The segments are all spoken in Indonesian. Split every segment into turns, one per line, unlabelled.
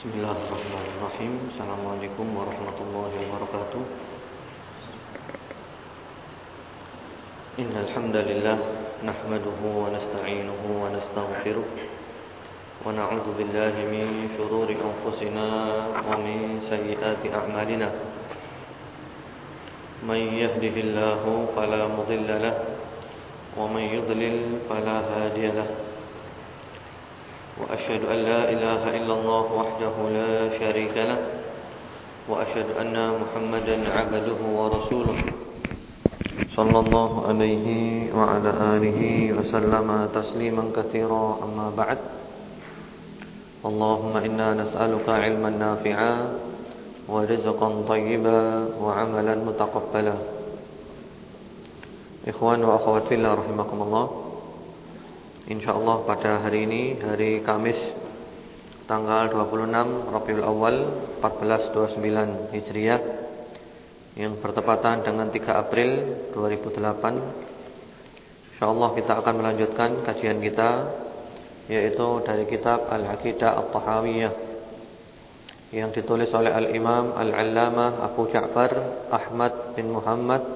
Bismillahirrahmanirrahim Assalamualaikum warahmatullahi wabarakatuh Innalhamdulillah Nahmaduhu wa nasta'inuhu wa nasta'ufiruh Wa na'udhu billahi min syururi anfusina Wa min sayyiyati a'malina Man yahdihillahu fala mudilla Wa man yudlil fala hadiyalah وأشهد أن لا إله إلا الله وحده لا شريك له وأشهد أن محمدا عبده ورسوله. صلى الله عليه وعلى آله وسلم تسليما كثيرا. أما بعد اللهم إنا نسألك علما نافعا ورزقا طيبا وعملا متقبلا. إخوان وأخوات في الله رحمكم الله InsyaAllah pada hari ini Hari Kamis Tanggal 26 Rabiul Awal 1429 Hijriah Yang bertepatan dengan 3 April 2008 InsyaAllah kita akan melanjutkan kajian kita Yaitu dari kitab Al-Aqidah Al-Tahawiyah Yang ditulis oleh Al-Imam Al-Allamah Abu Ja'far Ahmad bin Muhammad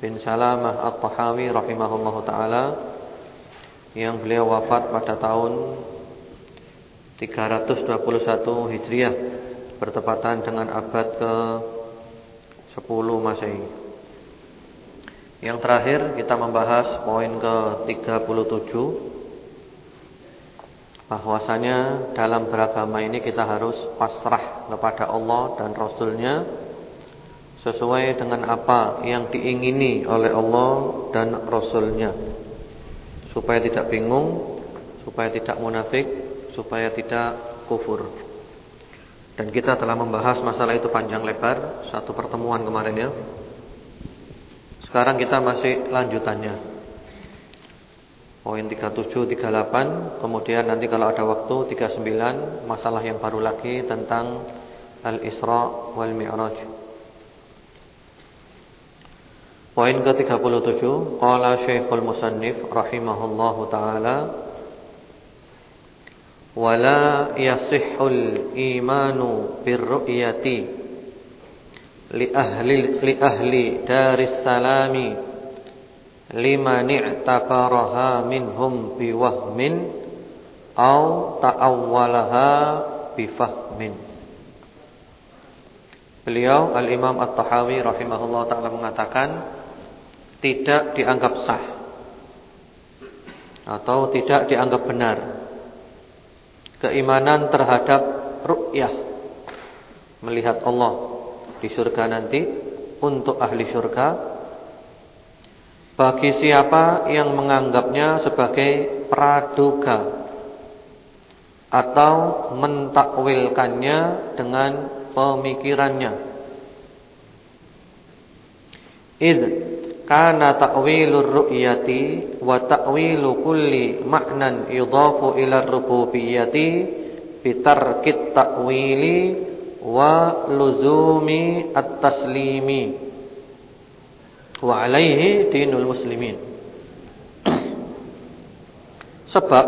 Bin Salamah Al-Tahawi Rahimahullah Ta'ala yang beliau wafat pada tahun 321 Hijriah bertepatan dengan abad ke 10 Masehi. Yang terakhir kita membahas poin ke 37 bahwasanya dalam beragama ini kita harus pasrah kepada Allah dan Rasulnya sesuai dengan apa yang diingini oleh Allah dan Rasulnya supaya tidak bingung, supaya tidak munafik, supaya tidak kufur. Dan kita telah membahas masalah itu panjang lebar satu pertemuan kemarin ya. Sekarang kita masih lanjutannya. Poin 37, 38, kemudian nanti kalau ada waktu 39, masalah yang baru lagi tentang Al-Isra wal Mi'raj. Poin ke-37 Qala Syekhul Musannif Rahimahullahu ta'ala Wala yasihul imanu Birru'yati Li ahli, li ahli Daris salami Lima ni'tabaraha Minhum biwahmin Au ta'awwalaha Bifahmin. Beliau Al-Imam At-Tahawi Rahimahullah ta'ala mengatakan tidak dianggap sah. Atau tidak dianggap benar. Keimanan terhadap ru'yah. Melihat Allah di surga nanti untuk ahli surga. Bagi siapa yang menganggapnya sebagai praduga. Atau mentakwilkannya dengan pemikirannya. Id kana ta'wilur ru'yati wa ta'wilu kulli ma'nan yudafu ila rububiyyati bitarkit ta'wili wa luzumi at-taslimi. Wa alaihi dinul muslimin. Sebab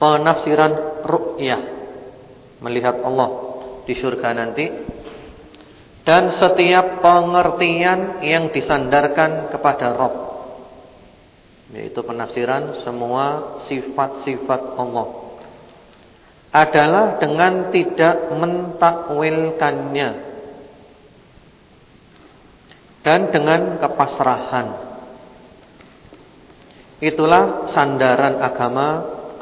penafsiran ru'yah melihat Allah di surga nanti dan setiap pengertian yang disandarkan kepada Rob. Yaitu penafsiran semua sifat-sifat Allah. Adalah dengan tidak mentakwilkannya. Dan dengan kepasrahan. Itulah sandaran agama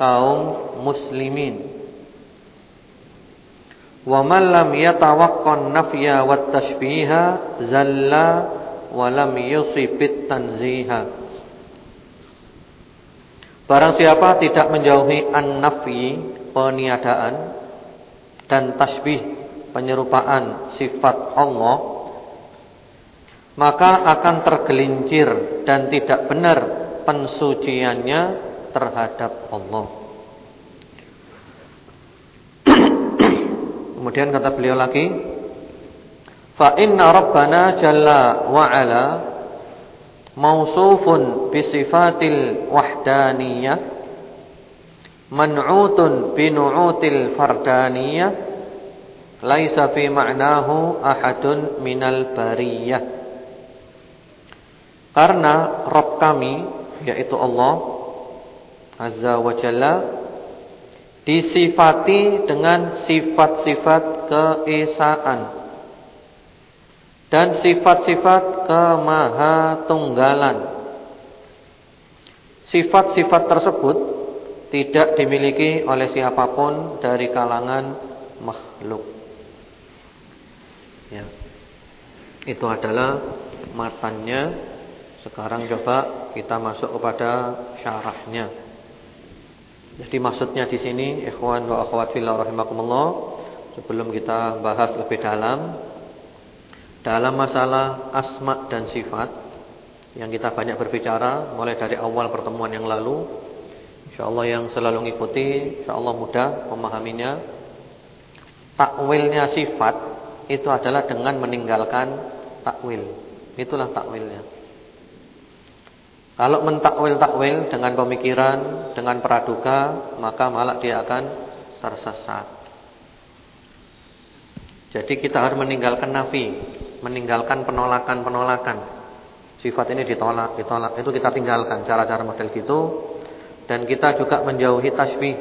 kaum muslimin Wa man lam yatawaqqan nafya wat tashbiha zalla wa lam yusibit tanziha. Barang siapa tidak menjauhi an-nafyi peniadaan dan tasbih penyerupaan sifat Allah maka akan tergelincir dan tidak benar pensuciannya terhadap Allah. Kemudian kata beliau lagi, fa inna rabbana jalla wa ala mausufun bi sifatil wahdaniyah man'utun binu'util fardaniyah laisa fi ma'nahu ahadun minal bariyah. Karena Rob kami yaitu Allah Azza wa Jalla disifati dengan sifat-sifat keesaan dan sifat-sifat kemahatunggalan. Sifat-sifat tersebut tidak dimiliki oleh siapa pun dari kalangan makhluk. Ya. Itu adalah matanya. Sekarang coba kita masuk kepada syarahnya. Jadi maksudnya di sini ikhwan wa akhwat fillah rahimakumullah sebelum kita bahas lebih dalam dalam masalah asma dan sifat yang kita banyak berbicara mulai dari awal pertemuan yang lalu insyaallah yang selalu mengikuti insyaallah mudah memahaminya. Takwilnya sifat itu adalah dengan meninggalkan takwil. Itulah takwilnya kalau mentakwil-takwil dengan pemikiran, dengan praduga, maka malah dia akan tersesat. Jadi kita harus meninggalkan nafi, meninggalkan penolakan-penolakan. Sifat ini ditolak, ditolak. Itu kita tinggalkan cara-cara model gitu. Dan kita juga menjauhi tasbih.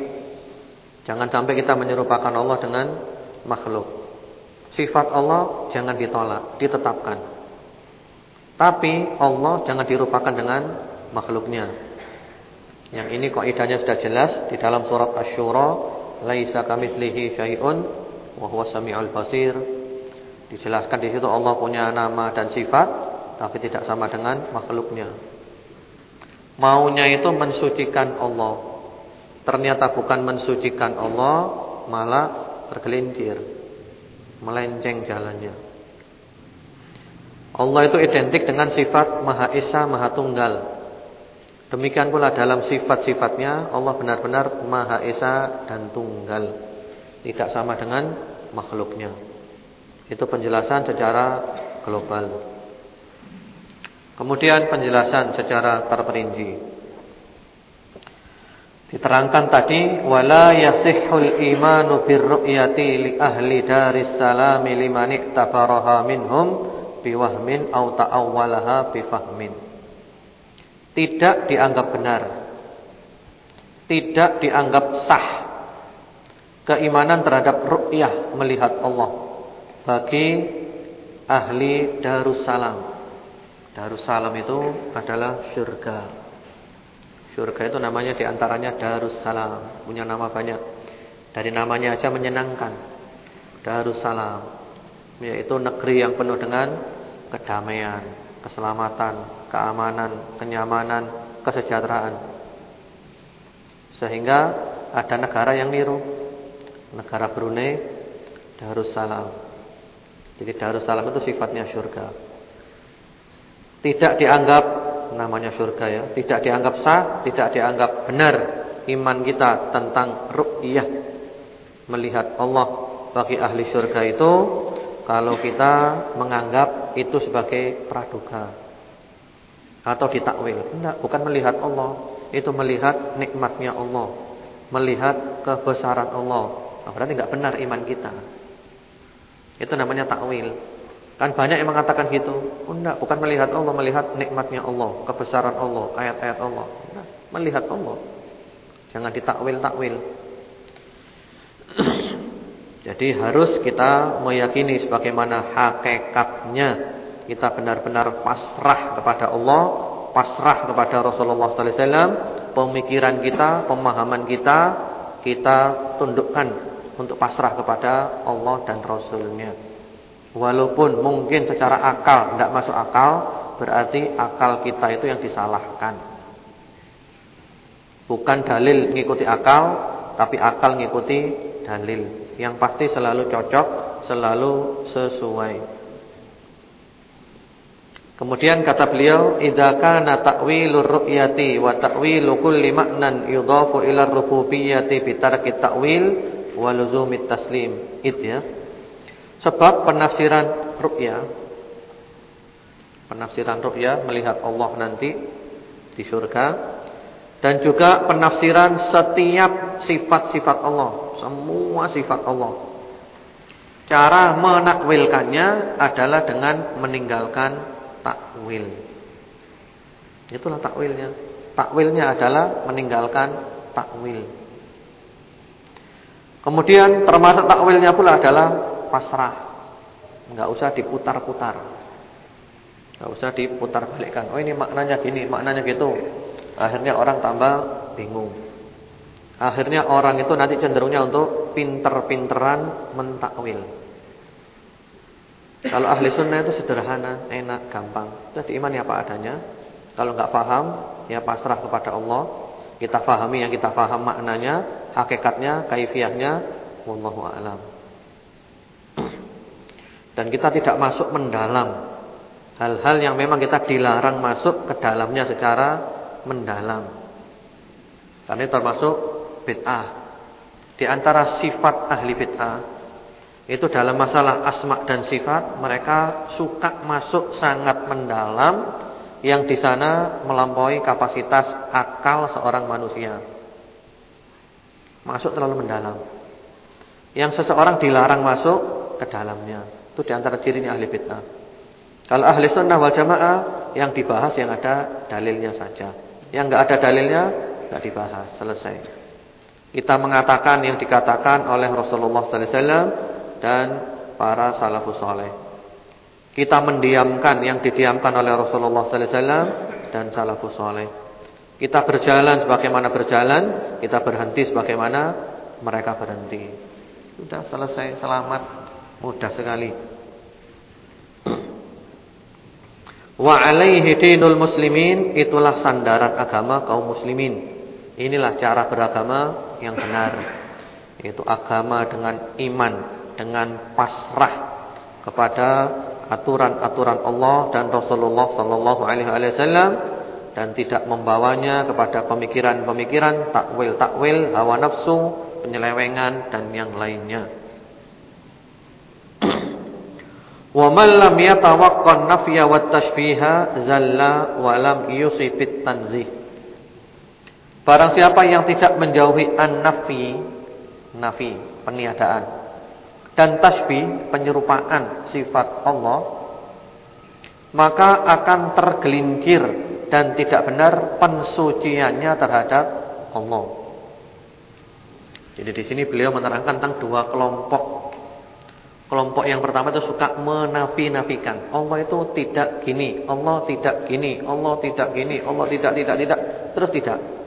Jangan sampai kita menyerupakan Allah dengan makhluk. Sifat Allah jangan ditolak, ditetapkan. Tapi Allah jangan dirupakan dengan makhluknya. Yang ini kaidahnya sudah jelas di dalam surat Asy-Syura, laisa kamitslihi syai'un wa huwas samiul basir. Dijelaskan di situ Allah punya nama dan sifat tapi tidak sama dengan makhluknya. Maunya itu mensucikan Allah. Ternyata bukan mensucikan Allah, malah tergelincir, melenceng jalannya. Allah itu identik dengan sifat Maha Esa, Maha Tunggal. Demikian pula dalam sifat-sifatnya Allah benar-benar Maha Esa dan Tunggal. Tidak sama dengan makhluknya. Itu penjelasan secara global. Kemudian penjelasan secara terperinci. Diterangkan tadi wala yasihhul imanu birru'yati li ahli daris salami liman iktabaraha minhum biwahmin au ta'awwalaha bifahmin. Tidak dianggap benar. Tidak dianggap sah keimanan terhadap ru'yah melihat Allah bagi ahli Darussalam. Darussalam itu adalah surga. Surga itu namanya di antaranya Darussalam, punya nama banyak. Dari namanya aja menyenangkan. Darussalam yaitu negeri yang penuh dengan kedamaian, keselamatan, keamanan, kenyamanan, kesejahteraan. Sehingga ada negara yang niru. Negara Brunei Darussalam. Jadi Darussalam itu sifatnya surga. Tidak dianggap namanya surga ya, tidak dianggap sah, tidak dianggap benar iman kita tentang ru'yah melihat Allah bagi ahli surga itu kalau kita menganggap itu sebagai praduga atau ditakwil. Enggak, bukan melihat Allah, itu melihat nikmatnya Allah, melihat kebesaran Allah. Nah, berarti enggak benar iman kita. Itu namanya takwil. Kan banyak yang mengatakan gitu. Enggak, bukan melihat Allah, melihat nikmatnya Allah, kebesaran Allah, ayat-ayat Allah. Enggak, melihat Allah. Jangan ditakwil-takwil. Jadi harus kita meyakini sebagaimana hakikatnya kita benar-benar pasrah kepada Allah, pasrah kepada Rasulullah sallallahu alaihi wasallam, pemikiran kita, pemahaman kita kita tundukkan untuk pasrah kepada Allah dan Rasulnya. Walaupun mungkin secara akal tidak masuk akal, berarti akal kita itu yang disalahkan. Bukan dalil mengikuti akal, tapi akal mengikuti dalil. Yang pasti selalu cocok, selalu sesuai. Kemudian kata beliau, "Idza kana ta'wilur ru'yati wa ta'wilu kulli ma'nan yudhafu ila rububiyyati bi tarki ta'wil wa luzumit taslim." Itu ya. Sebab penafsiran ru'ya penafsiran ru'ya melihat Allah nanti di surga dan juga penafsiran setiap sifat-sifat Allah, semua sifat Allah. Cara menakwilkannya adalah dengan meninggalkan takwil. Itulah takwilnya. Takwilnya adalah meninggalkan takwil. Kemudian termasuk takwilnya pula adalah pasrah. Enggak usah diputar-putar. Enggak usah diputar balikkan. Oh ini maknanya gini, maknanya gitu. Akhirnya orang tambah bingung. Akhirnya orang itu nanti cenderungnya untuk pinter-pinteran mentakwil. Kalau ahli sunnah itu sederhana, enak, gampang. Jadi iman ya apa adanya. Kalau nggak paham, ya pasrah kepada Allah. Kita pahami yang kita paham maknanya, hakikatnya, kaifiahnya, wallahu a'lam. Dan kita tidak masuk mendalam hal-hal yang memang kita dilarang masuk ke dalamnya secara mendalam. Karena termasuk bid'ah. Di antara sifat ahli bid'ah itu dalam masalah asma dan sifat mereka suka masuk sangat mendalam yang di sana melampaui kapasitas akal seorang manusia. Masuk terlalu mendalam. Yang seseorang dilarang masuk ke dalamnya. Itu di antara cirinya ahli bid'ah. Kalau ahli sunnah wal jamaah yang dibahas yang ada dalilnya saja. Yang enggak ada dalilnya enggak dibahas, selesai. Kita mengatakan yang dikatakan oleh Rasulullah sallallahu alaihi wasallam dan para salafus saleh. Kita mendiamkan yang didiamkan oleh Rasulullah sallallahu alaihi wasallam dan salafus saleh. Kita berjalan sebagaimana berjalan, kita berhenti sebagaimana mereka berhenti. Sudah selesai, selamat, mudah sekali. Wa alaihi dinul muslimin itulah sandaran agama kaum muslimin. Inilah cara beragama yang benar. Yaitu agama dengan iman, dengan pasrah kepada aturan-aturan Allah dan Rasulullah sallallahu alaihi wasallam dan tidak membawanya kepada pemikiran-pemikiran takwil-takwil, hawa nafsu, penyelewengan dan yang lainnya. Wa man lam nafya wat tashbiha zalla wa lam yusifit tanzih. Barang siapa yang tidak menjauhi an-nafi, nafi, peniadaan dan tasbih, penyerupaan sifat Allah, maka akan tergelincir dan tidak benar pensuciannya terhadap Allah. Jadi di sini beliau menerangkan tentang dua kelompok Kelompok yang pertama itu suka menafi-nafikan. Allah itu tidak gini, Allah tidak gini, Allah tidak gini, Allah tidak tidak tidak, terus tidak.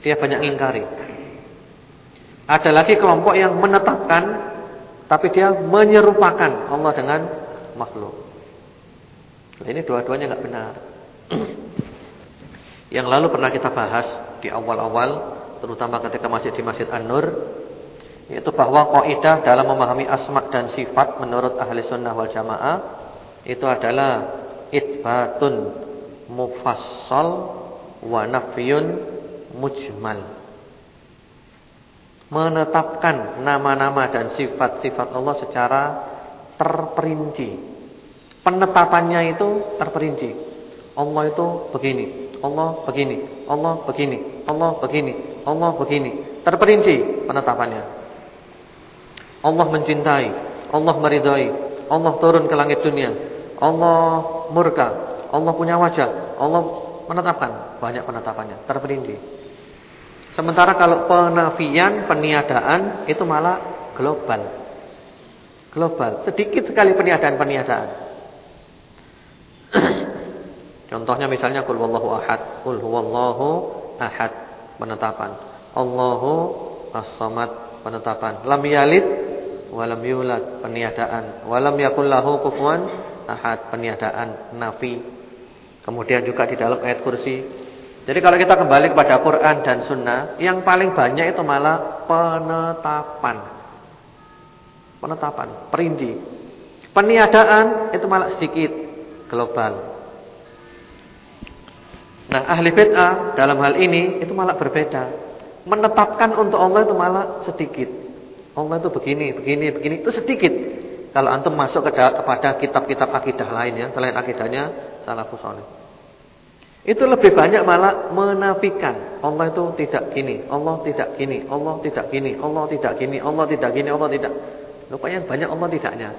Dia banyak ngingkari. Ada lagi kelompok yang menetapkan tapi dia menyerupakan Allah dengan makhluk. Nah, ini dua-duanya enggak benar. yang lalu pernah kita bahas di awal-awal terutama ketika masih di Masjid An-Nur yaitu bahwa kaidah dalam memahami asma dan sifat menurut ahli sunnah wal jamaah itu adalah itbatun mufassal wa nafyun mujmal. Menetapkan nama-nama dan sifat-sifat Allah secara terperinci. Penetapannya itu terperinci. Allah itu begini, Allah begini, Allah begini, Allah begini, Allah begini. Terperinci penetapannya. Allah mencintai, Allah meridai, Allah turun ke langit dunia, Allah murka, Allah punya wajah, Allah menetapkan banyak penetapannya, terperinci. Sementara kalau penafian, peniadaan itu malah global. Global, sedikit sekali peniadaan-peniadaan. Contohnya misalnya kul wallahu ahad, kul huwallahu ahad, penetapan. Allahu as-samad, penetapan. Lam yalid walam yulad. Peniadaan. Walam yakul lahu kufuwan ahad. Peniadaan. Nafi. Kemudian juga di dalam ayat kursi jadi kalau kita kembali kepada Quran dan Sunnah yang paling banyak itu malah penetapan. Penetapan perinci peniadaan itu malah sedikit global. Nah ahli bid'ah dalam hal ini itu malah berbeda. Menetapkan untuk Allah itu malah sedikit. Allah itu begini, begini, begini itu sedikit. Kalau antum masuk ke kepada kitab-kitab akidah lain ya, selain akidahnya salafus saleh. Itu lebih banyak malah menafikan. Allah itu tidak gini, Allah tidak gini, Allah tidak gini, Allah tidak gini, Allah tidak gini, Allah tidak. Rupanya banyak Allah tidaknya.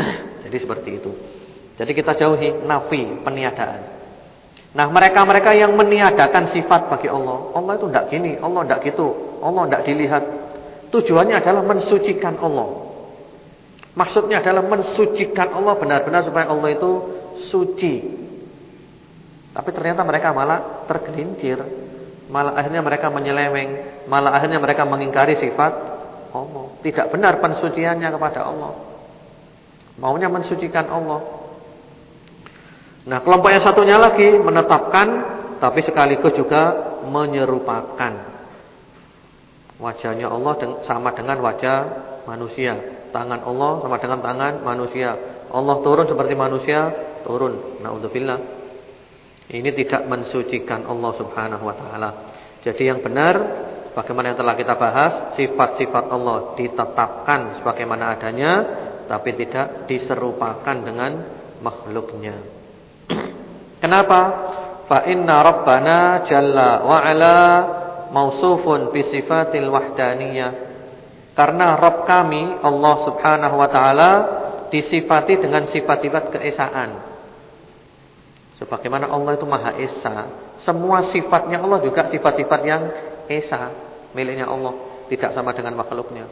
Jadi seperti itu. Jadi kita jauhi nafi, peniadaan. Nah, mereka-mereka yang meniadakan sifat bagi Allah, Allah itu tidak gini, Allah tidak gitu, Allah tidak dilihat. Tujuannya adalah mensucikan Allah. Maksudnya adalah mensucikan Allah benar-benar supaya Allah itu suci. Tapi ternyata mereka malah tergelincir, malah akhirnya mereka menyeleweng, malah akhirnya mereka mengingkari sifat Allah. Tidak benar pensuciannya kepada Allah. Maunya mensucikan Allah. Nah, kelompok yang satunya lagi menetapkan tapi sekaligus juga menyerupakan. Wajahnya Allah sama dengan wajah manusia. Tangan Allah sama dengan tangan manusia. Allah turun seperti manusia, turun. Nauzubillah. Ini tidak mensucikan Allah Subhanahu wa taala. Jadi yang benar bagaimana yang telah kita bahas, sifat-sifat Allah ditetapkan sebagaimana adanya tapi tidak diserupakan dengan makhluknya. Kenapa? Fa inna rabbana jalla wa ala mausufun bi sifatil wahdaniyah. Karena Rabb kami Allah Subhanahu wa taala disifati dengan sifat-sifat keesaan. Sebagaimana Allah itu Maha Esa, semua sifatnya Allah juga sifat-sifat yang esa, miliknya Allah, tidak sama dengan makhluknya.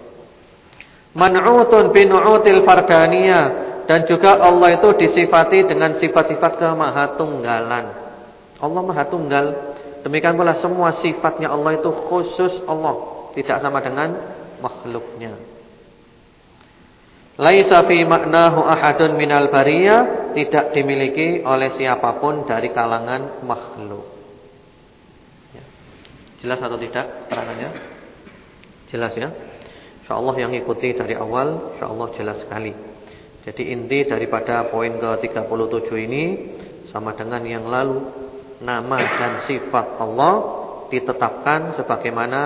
Man'utun binu'util fardaniyah dan juga Allah itu disifati dengan sifat-sifat kemahatunggalan. Allah Maha Tunggal. Demikian pula semua sifatnya Allah itu khusus Allah, tidak sama dengan makhluknya. Laisa fi maknahu ahadun minal bariyah tidak dimiliki oleh siapa pun dari kalangan makhluk. Ya. Jelas atau tidak terangannya? Jelas ya? Insyaallah yang ikuti dari awal insyaallah jelas sekali. Jadi inti daripada poin ke-37 ini sama dengan yang lalu. Nama dan sifat Allah ditetapkan sebagaimana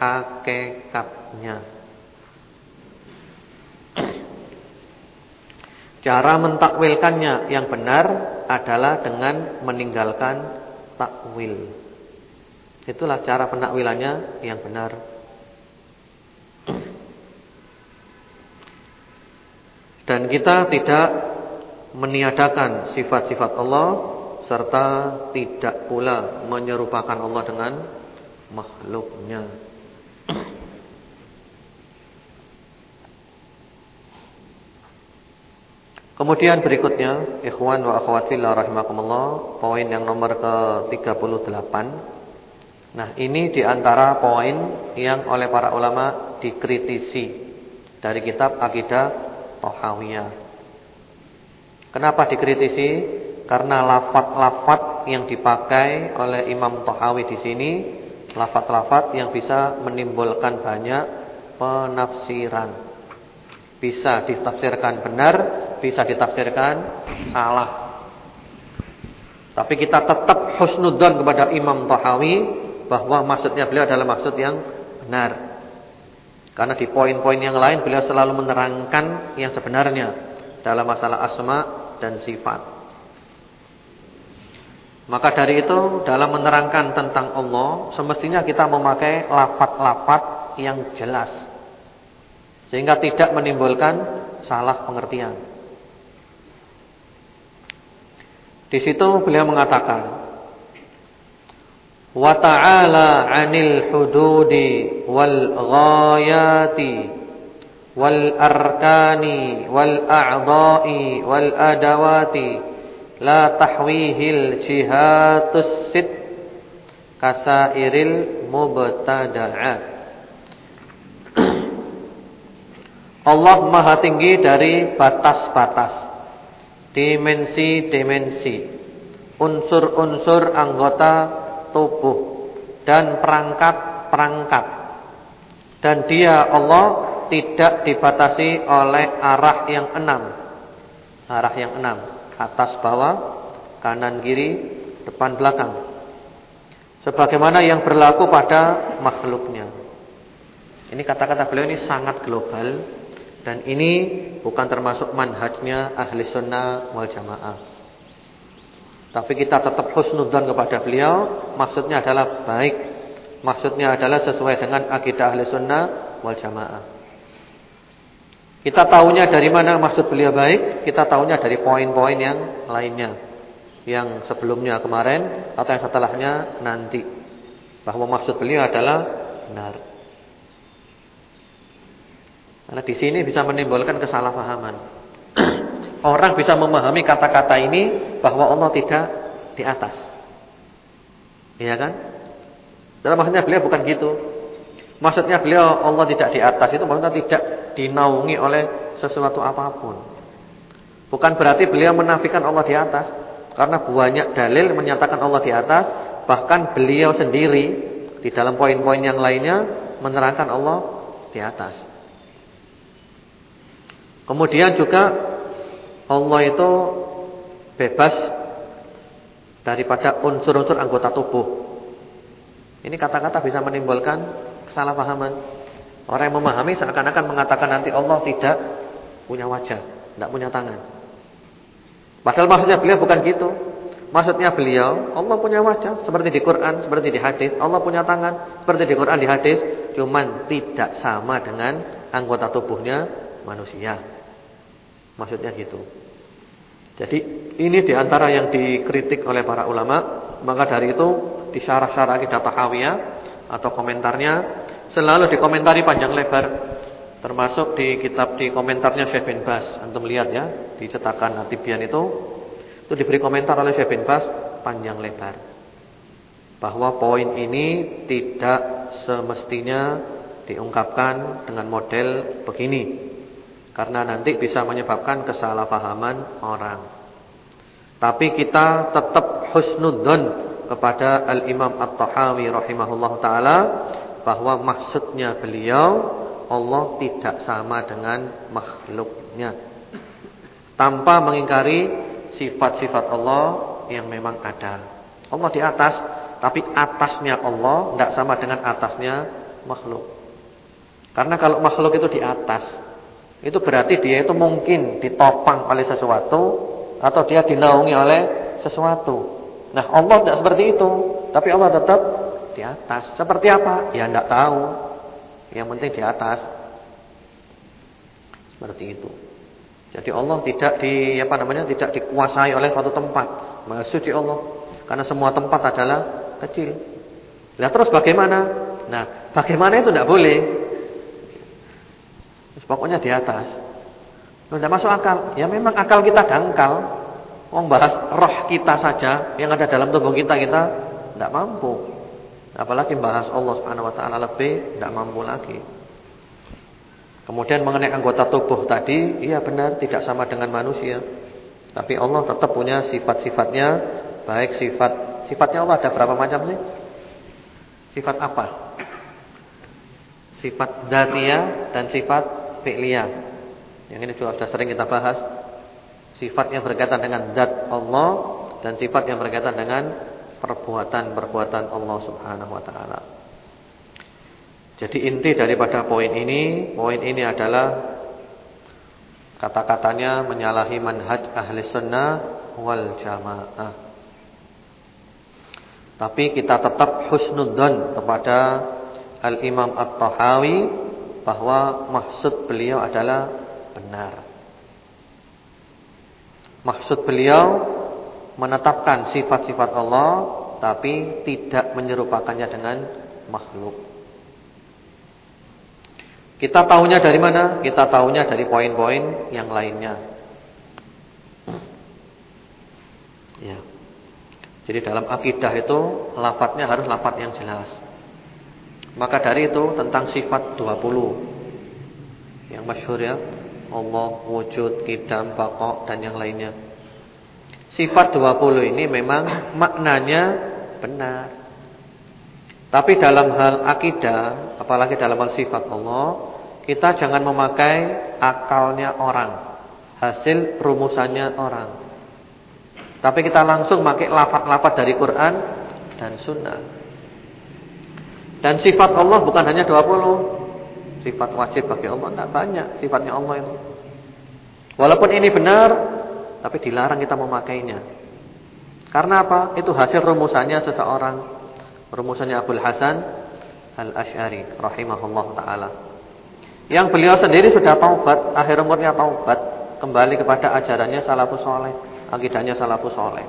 hakikatnya. Cara mentakwilkannya yang benar adalah dengan meninggalkan takwil. Itulah cara penakwilannya yang benar. Dan kita tidak meniadakan sifat-sifat Allah serta tidak pula menyerupakan Allah dengan makhluknya. Kemudian berikutnya, ikhwan wa akhwat fillah rahimakumullah, poin yang nomor ke-38. Nah, ini di antara poin yang oleh para ulama dikritisi dari kitab Akidah Tohawiyah. Kenapa dikritisi? Karena lafat-lafat yang dipakai oleh Imam Tohawi di sini, lafat-lafat yang bisa menimbulkan banyak penafsiran. Bisa ditafsirkan benar, bisa ditafsirkan salah. Tapi kita tetap husnudzon kepada Imam Tahawi bahwa maksudnya beliau adalah maksud yang benar. Karena di poin-poin yang lain beliau selalu menerangkan yang sebenarnya dalam masalah asma dan sifat. Maka dari itu dalam menerangkan tentang Allah semestinya kita memakai lafat-lafat yang jelas sehingga tidak menimbulkan salah pengertian. Di situ beliau mengatakan wa ta'ala 'anil hududi wal ghayati wal arkani wal a'dha'i wal adawati la tahwihil jihatus sit kasairil mubtada'at Allah Maha tinggi dari batas-batas dimensi-dimensi, unsur-unsur anggota tubuh dan perangkat-perangkat. Dan dia Allah tidak dibatasi oleh arah yang enam. Arah yang enam, atas bawah, kanan kiri, depan belakang. Sebagaimana yang berlaku pada makhluknya. Ini kata-kata beliau ini sangat global dan ini bukan termasuk manhajnya ahli sunnah wal jamaah Tapi kita tetap husnudzan kepada beliau, maksudnya adalah baik. Maksudnya adalah sesuai dengan akidah ahli sunnah wal jamaah. Kita tahunya dari mana maksud beliau baik, kita tahunya dari poin-poin yang lainnya. Yang sebelumnya kemarin atau yang setelahnya nanti. Bahwa maksud beliau adalah benar. Karena di sini bisa menimbulkan kesalahpahaman. Orang bisa memahami kata-kata ini bahwa Allah tidak di atas. Iya kan? Dalam maksudnya beliau bukan gitu. Maksudnya beliau Allah tidak di atas itu maksudnya tidak dinaungi oleh sesuatu apa pun. Bukan berarti beliau menafikan Allah di atas. Karena banyak dalil menyatakan Allah di atas. Bahkan beliau sendiri di dalam poin-poin yang lainnya menerangkan Allah di atas. Kemudian juga Allah itu bebas daripada unsur-unsur anggota tubuh. Ini kata-kata bisa menimbulkan kesalahpahaman. Orang yang memahami seakan-akan mengatakan nanti Allah tidak punya wajah, tidak punya tangan. Padahal maksudnya beliau bukan gitu. Maksudnya beliau Allah punya wajah seperti di Quran, seperti di hadis. Allah punya tangan seperti di Quran, di hadis, cuman tidak sama dengan anggota tubuhnya manusia. Maksudnya gitu. Jadi ini di antara yang dikritik oleh para ulama. Maka dari itu di syarah-syarah akidah tahawiyah atau komentarnya selalu dikomentari panjang lebar. Termasuk di kitab di komentarnya Syekh bin Bas. Antum lihat ya di cetakan Atibian itu. Itu diberi komentar oleh Syekh bin Bas panjang lebar. Bahwa poin ini tidak semestinya diungkapkan dengan model begini karena nanti bisa menyebabkan kesalahpahaman orang tapi kita tetap husnudzon kepada Al-Imam At-Tahawi rahimahullah taala bahwa maksudnya beliau Allah tidak sama dengan makhluknya. Tanpa mengingkari sifat-sifat Allah yang memang ada. Allah di atas, tapi atasnya Allah tidak sama dengan atasnya makhluk. Karena kalau makhluk itu di atas, itu berarti dia itu mungkin ditopang oleh sesuatu atau dia dinaungi oleh sesuatu. Nah Allah tidak seperti itu. Tapi Allah tetap di atas. Seperti apa? Ya tidak tahu. Yang penting di atas. Seperti itu. Jadi Allah tidak di apa namanya tidak dikuasai oleh suatu tempat. Maksudnya Allah Karena semua tempat adalah kecil. Nah terus bagaimana? Nah bagaimana itu tidak boleh Pokoknya di atas Tidak masuk akal Ya memang akal kita dangkal Membahas roh kita saja yang ada dalam tubuh kita kita tidak mampu. Apalagi bahas Allah Subhanahu wa taala lebih tidak mampu lagi. Kemudian mengenai anggota tubuh tadi, iya benar tidak sama dengan manusia. Tapi Allah tetap punya sifat-sifatnya, baik sifat sifatnya Allah ada berapa macam sih? Sifat apa? Sifat dzatiyah dan sifat fi'liyah. Yang ini juga sudah sering kita bahas. Sifat yang berkaitan dengan zat Allah dan sifat yang berkaitan dengan perbuatan-perbuatan Allah Subhanahu wa taala. Jadi inti daripada poin ini, poin ini adalah kata-katanya menyalahi manhaj ahli sunnah wal jamaah. Tapi kita tetap husnudzon kepada Al-Imam At-Tahawi bahwa maksud beliau adalah benar. Maksud beliau menetapkan sifat-sifat Allah tapi tidak menyerupakannya dengan makhluk. Kita tahunya dari mana? Kita tahunya dari poin-poin yang lainnya. Ya. Jadi dalam akidah itu lafadznya harus lafadz yang jelas. Maka dari itu tentang sifat 20 yang masyhur ya, Allah, wujud, kidam, bakok dan yang lainnya. Sifat 20 ini memang maknanya benar. Tapi dalam hal akidah, apalagi dalam hal sifat Allah, kita jangan memakai akalnya orang, hasil rumusannya orang. Tapi kita langsung pakai lafaz-lafaz dari Quran dan Sunnah. Dan sifat Allah bukan hanya 20 Sifat wajib bagi Allah tidak banyak sifatnya Allah itu. Walaupun ini benar, tapi dilarang kita memakainya. Karena apa? Itu hasil rumusannya seseorang. Rumusannya Abdul Hasan Al-Asy'ari rahimahullah taala. Yang beliau sendiri sudah taubat, akhir umurnya taubat, kembali kepada ajarannya salafus saleh, akidahnya salafus saleh.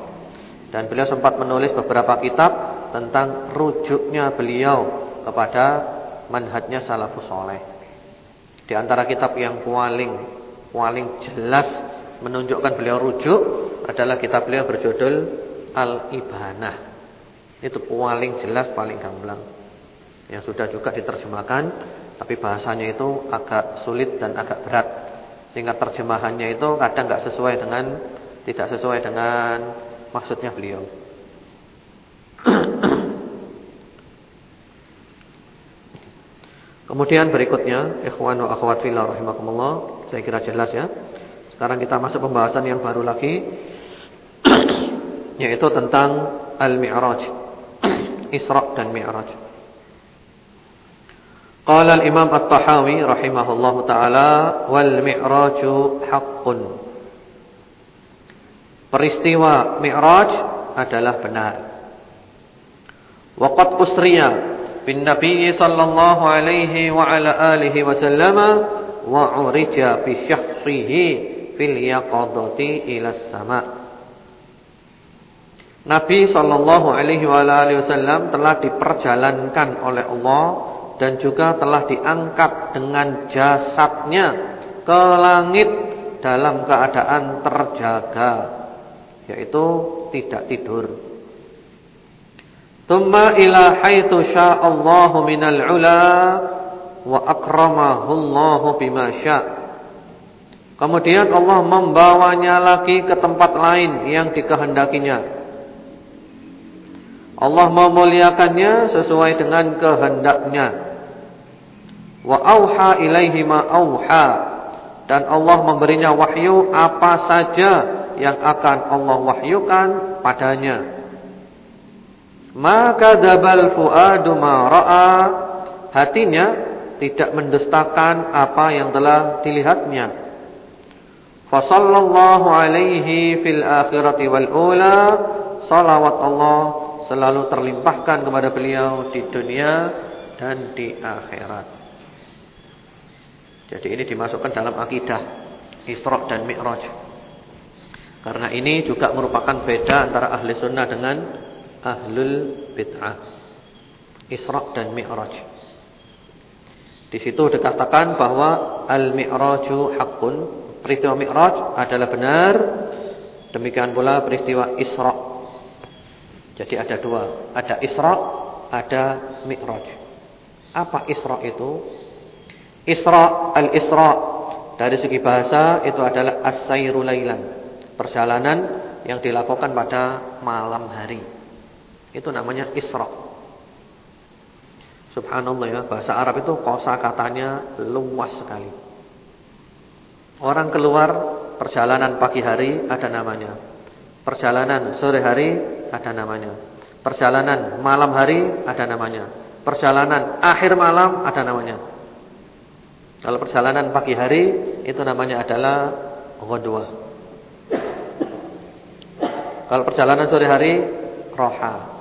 Dan beliau sempat menulis beberapa kitab tentang rujuknya beliau kepada manhajnya salafus saleh. Di antara kitab yang paling paling jelas menunjukkan beliau rujuk adalah kitab beliau berjudul Al-Ibanah. Itu paling jelas, paling gamblang. Yang sudah juga diterjemahkan, tapi bahasanya itu agak sulit dan agak berat. Sehingga terjemahannya itu kadang nggak sesuai dengan tidak sesuai dengan maksudnya beliau. Kemudian berikutnya, ikhwan wa akhwat fillah rahimakumullah, saya kira jelas ya. Sekarang kita masuk pembahasan yang baru lagi yaitu tentang al-mi'raj. Isra dan Mi'raj. Qala al-Imam At-Tahawi rahimahullahu taala wal mi'raju haqqun. Peristiwa Mi'raj adalah benar. Waqad usriya alaihi wa ala alihi wasallam wa urija bi syakhsihi fil yaqadati ila sama' Nabi Shallallahu Alaihi Wasallam telah diperjalankan oleh Allah dan juga telah diangkat dengan jasadnya ke langit dalam keadaan terjaga, yaitu tidak tidur. Tumma ila haitsu sya'allahu minal ula wa akramahu Allahu bima Kemudian Allah membawanya lagi ke tempat lain yang dikehendakinya. Allah memuliakannya sesuai dengan kehendaknya. Wa auha ilaihi ma auha dan Allah memberinya wahyu apa saja yang akan Allah wahyukan padanya. Maka dabal fuadu ma ra'a hatinya tidak mendustakan apa yang telah dilihatnya. Fa sallallahu alaihi fil akhirati wal ula salawat Allah selalu terlimpahkan kepada beliau di dunia dan di akhirat. Jadi ini dimasukkan dalam akidah Isra dan Mi'raj. Karena ini juga merupakan beda antara ahli sunnah dengan ahlul bid'ah. Isra dan Mi'raj. Di situ dikatakan bahwa al-mi'raju haqqun, peristiwa Mi'raj adalah benar. Demikian pula peristiwa Isra jadi ada dua, ada Isra, ada Mi'raj. Apa Isra itu? Isra, al-Isra dari segi bahasa itu adalah lailan, perjalanan yang dilakukan pada malam hari. Itu namanya Isra. Subhanallah ya, bahasa Arab itu kosa katanya luas sekali. Orang keluar perjalanan pagi hari ada namanya. Perjalanan sore hari ada namanya. Perjalanan malam hari ada namanya. Perjalanan akhir malam ada namanya. Kalau perjalanan pagi hari itu namanya adalah ghadwah. Kalau perjalanan sore hari roha.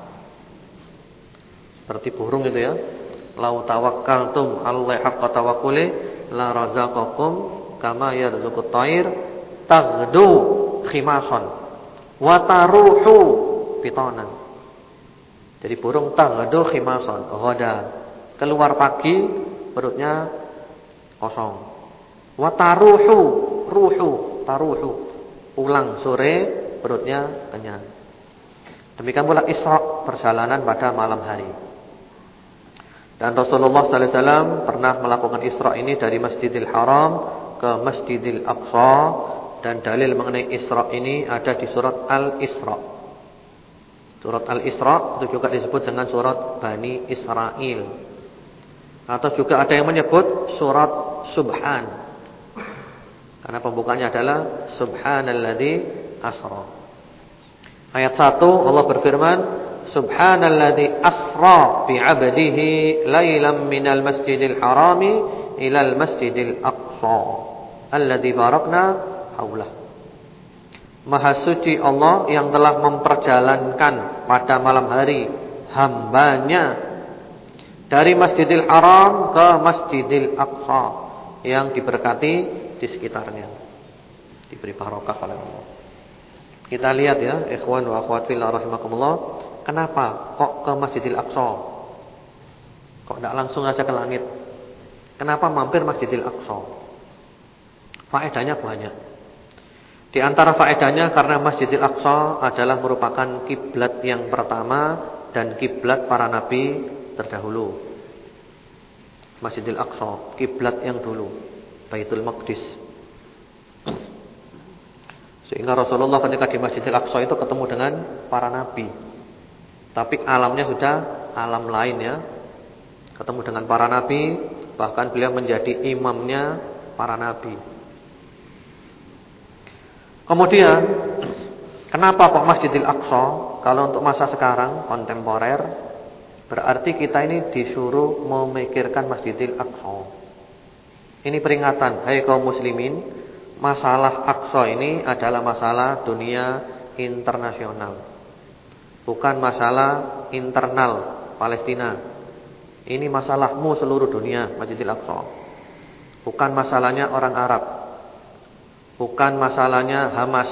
Seperti burung itu ya. Lau tawakkaltum 'alai haqqa tawakkuli la razaqakum kama yarzuqut thair taghdu khimasan wa taruhu bitonan. Jadi burung taghadu khimasan, ghada. Keluar pagi perutnya kosong. Wa taruhu, ruhu, taruhu. Pulang sore perutnya kenyang. Demikian pula Isra perjalanan pada malam hari. Dan Rasulullah sallallahu alaihi wasallam pernah melakukan Isra ini dari Masjidil Haram ke Masjidil Aqsa dan dalil mengenai Isra ini ada di surat Al-Isra. Surat Al-Isra itu juga disebut dengan surat Bani Israel. Atau juga ada yang menyebut surat Subhan. Karena pembukanya adalah Subhanalladzi asra. Ayat 1 Allah berfirman, Subhanalladzi asra bi 'abdihi lailan minal masjidil harami ilal masjidil aqsa alladzi barakna haulah. Maha suci Allah yang telah memperjalankan pada malam hari hambanya dari Masjidil Haram ke Masjidil Aqsa yang diberkati di sekitarnya. Diberi barokah oleh Allah. Kita lihat ya, ikhwan wa akhwat fillah rahimakumullah, kenapa kok ke Masjidil Aqsa? Kok tidak langsung aja ke langit? Kenapa mampir Masjidil Aqsa? Faedahnya banyak. Di antara faedahnya karena Masjidil Aqsa adalah merupakan kiblat yang pertama dan kiblat para nabi terdahulu. Masjidil Aqsa, kiblat yang dulu, Baitul Maqdis. Sehingga Rasulullah ketika di Masjidil Aqsa itu ketemu dengan para nabi. Tapi alamnya sudah alam lain ya. Ketemu dengan para nabi, Bahkan beliau menjadi imamnya para nabi. Kemudian kenapa kok Masjidil Aqsa? Kalau untuk masa sekarang kontemporer berarti kita ini disuruh memikirkan Masjidil Aqsa. Ini peringatan, hai kaum muslimin, masalah Aqsa ini adalah masalah dunia internasional. Bukan masalah internal Palestina ini masalahmu seluruh dunia Masjidil Aqsa. Bukan masalahnya orang Arab. Bukan masalahnya Hamas.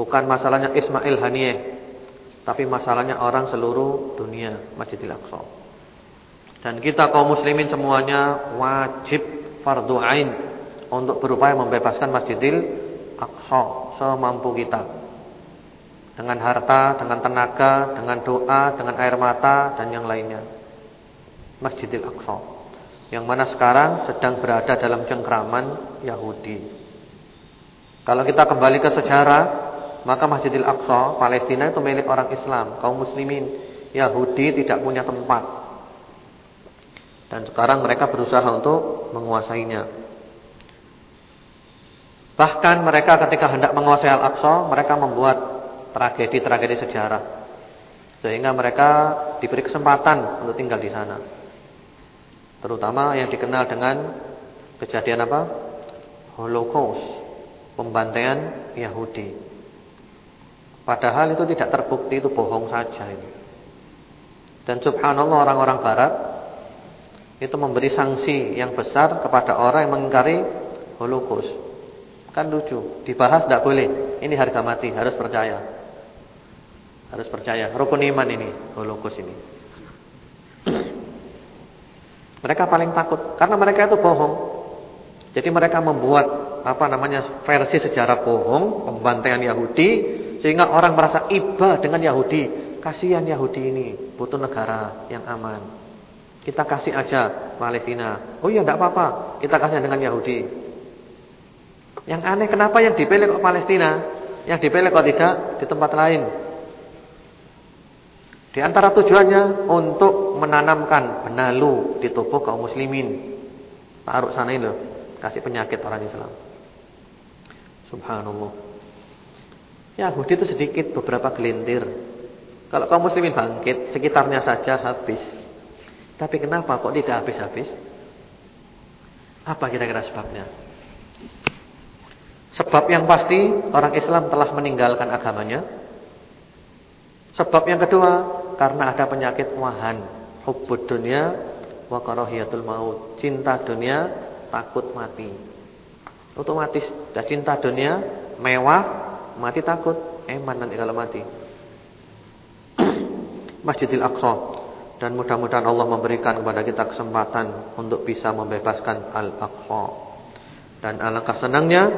Bukan masalahnya Ismail Haniyeh. Tapi masalahnya orang seluruh dunia Masjidil Aqsa. Dan kita kaum muslimin semuanya wajib fardu ain untuk berupaya membebaskan Masjidil Aqsa semampu kita. Dengan harta, dengan tenaga, dengan doa, dengan air mata dan yang lainnya. Masjidil Aqsa yang mana sekarang sedang berada dalam cengkraman Yahudi. Kalau kita kembali ke sejarah, maka Masjidil Aqsa Palestina itu milik orang Islam, kaum muslimin. Yahudi tidak punya tempat. Dan sekarang mereka berusaha untuk menguasainya. Bahkan mereka ketika hendak menguasai Al-Aqsa, mereka membuat tragedi-tragedi sejarah. Sehingga mereka diberi kesempatan untuk tinggal di sana. Terutama yang dikenal dengan kejadian apa? Holocaust, pembantaian Yahudi. Padahal itu tidak terbukti itu bohong saja ini. Dan subhanallah orang-orang barat itu memberi sanksi yang besar kepada orang yang mengingkari Holocaust. Kan lucu, dibahas tidak boleh. Ini harga mati, harus percaya. Harus percaya. Rukun iman ini, Holocaust ini. Mereka paling takut karena mereka itu bohong. Jadi mereka membuat apa namanya versi sejarah bohong, pembantaian Yahudi sehingga orang merasa iba dengan Yahudi. Kasihan Yahudi ini butuh negara yang aman. Kita kasih aja Palestina. Oh iya tidak apa-apa, kita kasih dengan Yahudi. Yang aneh kenapa yang dipilih kok Palestina? Yang dipilih kok tidak di tempat lain? Di antara tujuannya untuk menanamkan benalu di tubuh kaum muslimin. Taruh sana loh, kasih penyakit orang Islam. Subhanallah. Yahudi itu sedikit beberapa gelintir. Kalau kaum muslimin bangkit, sekitarnya saja habis. Tapi kenapa kok tidak habis-habis? Apa kira-kira sebabnya? Sebab yang pasti orang Islam telah meninggalkan agamanya. Sebab yang kedua karena ada penyakit wahan, hubbud dunia wa karahiyatul maut. Cinta dunia, takut mati. Otomatis dah cinta dunia, mewah, mati takut, eman nanti kalau mati. Masjidil Aqsa dan mudah-mudahan Allah memberikan kepada kita kesempatan untuk bisa membebaskan Al-Aqsa. Dan alangkah senangnya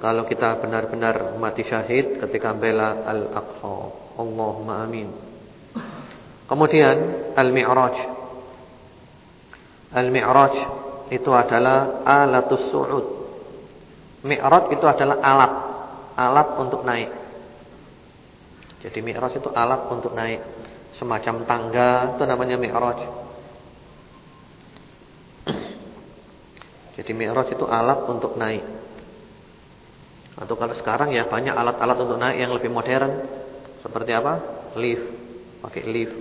kalau kita benar-benar mati syahid ketika bela Al-Aqsa. Allahumma amin. Kemudian al-mi'raj. Al-mi'raj itu adalah alatus su'ud. Mi'raj itu adalah alat, alat untuk naik. Jadi mi'raj itu alat untuk naik. Semacam tangga itu namanya mi'raj. Jadi mi'raj itu alat untuk naik. Atau kalau sekarang ya banyak alat-alat untuk naik yang lebih modern. Seperti apa? Lift. Pakai lift.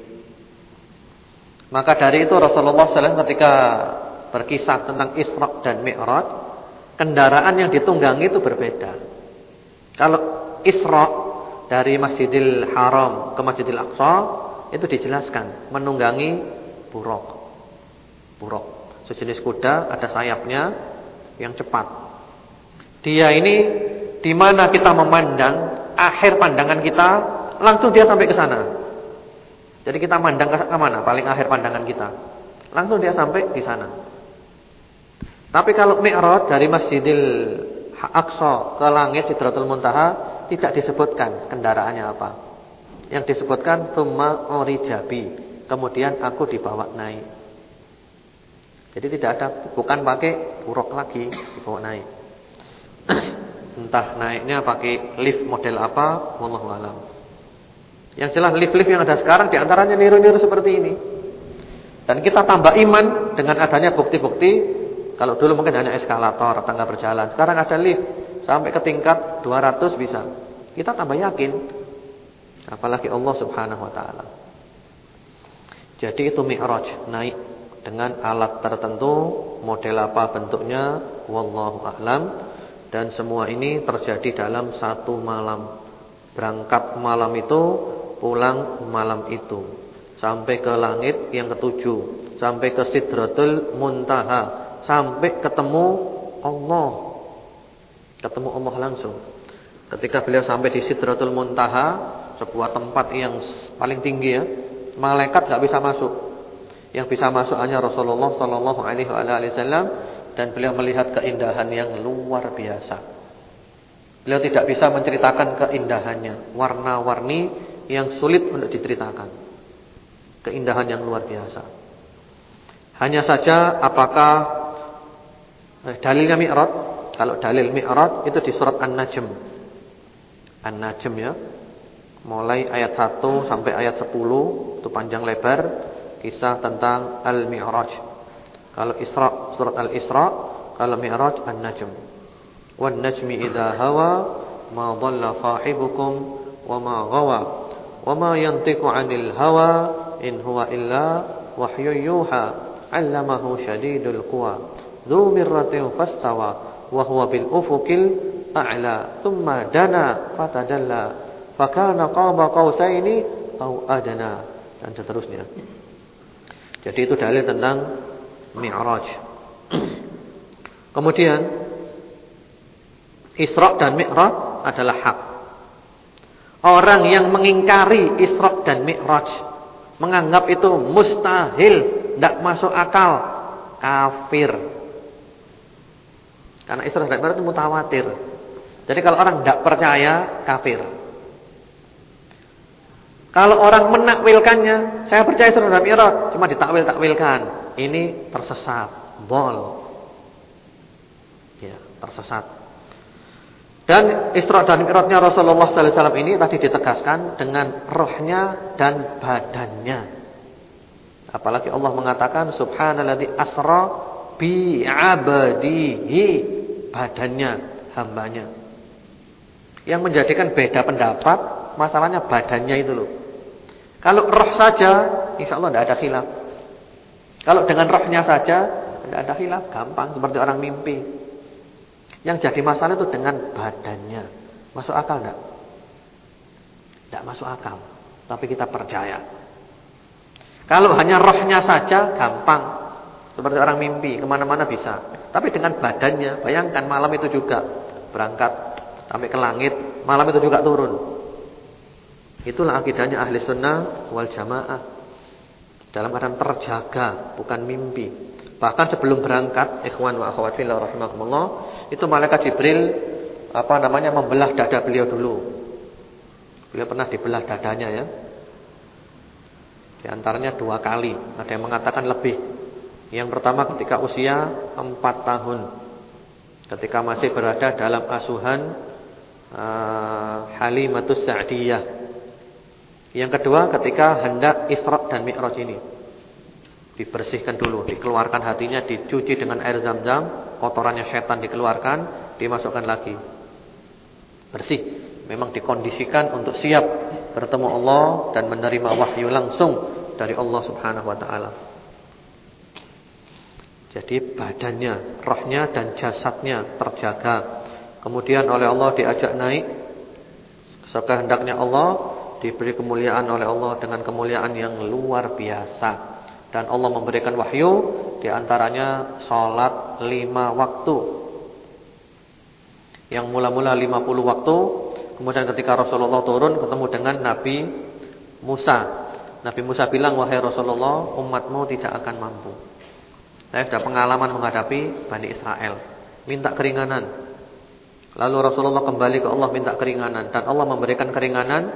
Maka dari itu Rasulullah SAW ketika berkisah tentang Isra dan Mi'raj, kendaraan yang ditunggangi itu berbeda. Kalau Isra dari Masjidil Haram ke Masjidil Aqsa itu dijelaskan menunggangi buruk. Buruk. Sejenis kuda ada sayapnya yang cepat. Dia ini di mana kita memandang akhir pandangan kita langsung dia sampai ke sana. Jadi kita mandang ke mana? Paling akhir pandangan kita. Langsung dia sampai di sana. Tapi kalau Mi'raj dari Masjidil Aqsa ke langit Sidratul Muntaha tidak disebutkan kendaraannya apa. Yang disebutkan tsumma urijabi. Kemudian aku dibawa naik. Jadi tidak ada bukan pakai buruk lagi dibawa naik. Entah naiknya pakai lift model apa, wallahu alam. Yang jelas lift-lift yang ada sekarang di antaranya niru-niru seperti ini. Dan kita tambah iman dengan adanya bukti-bukti. Kalau dulu mungkin hanya eskalator, tangga berjalan. Sekarang ada lift. Sampai ke tingkat 200 bisa. Kita tambah yakin. Apalagi Allah subhanahu wa ta'ala. Jadi itu mi'raj. Naik dengan alat tertentu. Model apa bentuknya. Wallahu a'lam. Dan semua ini terjadi dalam satu malam. Berangkat malam itu. Pulang malam itu sampai ke langit yang ketujuh, sampai ke Sidratul Muntaha, sampai ketemu Allah. Ketemu Allah langsung. Ketika beliau sampai di Sidratul Muntaha, sebuah tempat yang paling tinggi ya, malaikat enggak bisa masuk. Yang bisa masuk hanya Rasulullah sallallahu alaihi wasallam dan beliau melihat keindahan yang luar biasa. Beliau tidak bisa menceritakan keindahannya, warna-warni yang sulit untuk diceritakan. Keindahan yang luar biasa. Hanya saja apakah eh, dalilnya Mi'raj? Kalau dalil Mi'raj itu di surat An-Najm. An-Najm ya. Mulai ayat 1 sampai ayat 10 itu panjang lebar kisah tentang Al-Mi'raj. Kalau Isra surat Al-Isra, kalau Mi'raj An-Najm. Wan najmi idza hawa ma dhalla sahibukum wa ma ghawa wa ma yantiqu 'anil hawa in huwa illa wahyu yuha 'allamahu shadidul quwa dzu mirratin fastawa wa huwa bil ufuqil a'la thumma dana fatadalla fakana qaba qausaini au adana dan seterusnya jadi itu dalil tentang mi'raj kemudian Isra dan Mi'raj adalah hak. Orang yang mengingkari Isra dan Mi'raj menganggap itu mustahil, tidak masuk akal, kafir. Karena Isra dan Mi'raj itu mutawatir. Jadi kalau orang tidak percaya, kafir. Kalau orang menakwilkannya, saya percaya Isra dan Mi'raj, cuma ditakwil-takwilkan. Ini tersesat, bol. Ya, tersesat. Dan Isra dan Mi'rajnya Rasulullah sallallahu alaihi wasallam ini tadi ditegaskan dengan rohnya dan badannya. Apalagi Allah mengatakan subhanalladzi asra bi 'abdihi badannya, hambanya. Yang menjadikan beda pendapat masalahnya badannya itu loh. Kalau roh saja insyaallah tidak ada khilaf. Kalau dengan rohnya saja tidak ada khilaf, gampang seperti orang mimpi. Yang jadi masalah itu dengan badannya. Masuk akal enggak? Tidak masuk akal. Tapi kita percaya. Kalau hanya rohnya saja gampang. Seperti orang mimpi, ke mana-mana bisa. Tapi dengan badannya, bayangkan malam itu juga. Berangkat sampai ke langit, malam itu juga turun. Itulah akidahnya ahli sunnah wal jamaah. Dalam keadaan terjaga, bukan mimpi. Bahkan sebelum berangkat, ikhwan wa akhwat fillah rahimakumullah, itu malaikat Jibril apa namanya membelah dada beliau dulu. Beliau pernah dibelah dadanya ya. Di antaranya dua kali, ada yang mengatakan lebih. Yang pertama ketika usia empat tahun. Ketika masih berada dalam asuhan uh, Halimatus Sa'diyah. Yang kedua ketika hendak Isra dan Mi'raj ini dibersihkan dulu, dikeluarkan hatinya, dicuci dengan air zam-zam, kotorannya setan dikeluarkan, dimasukkan lagi. Bersih. Memang dikondisikan untuk siap bertemu Allah dan menerima wahyu langsung dari Allah Subhanahu wa taala. Jadi badannya, rohnya dan jasadnya terjaga. Kemudian oleh Allah diajak naik Sekehendaknya Allah diberi kemuliaan oleh Allah dengan kemuliaan yang luar biasa. Dan Allah memberikan wahyu di antaranya salat lima waktu. Yang mula-mula 50 waktu, kemudian ketika Rasulullah turun ketemu dengan Nabi Musa. Nabi Musa bilang, "Wahai Rasulullah, umatmu tidak akan mampu." Saya sudah pengalaman menghadapi Bani Israel, minta keringanan. Lalu Rasulullah kembali ke Allah minta keringanan dan Allah memberikan keringanan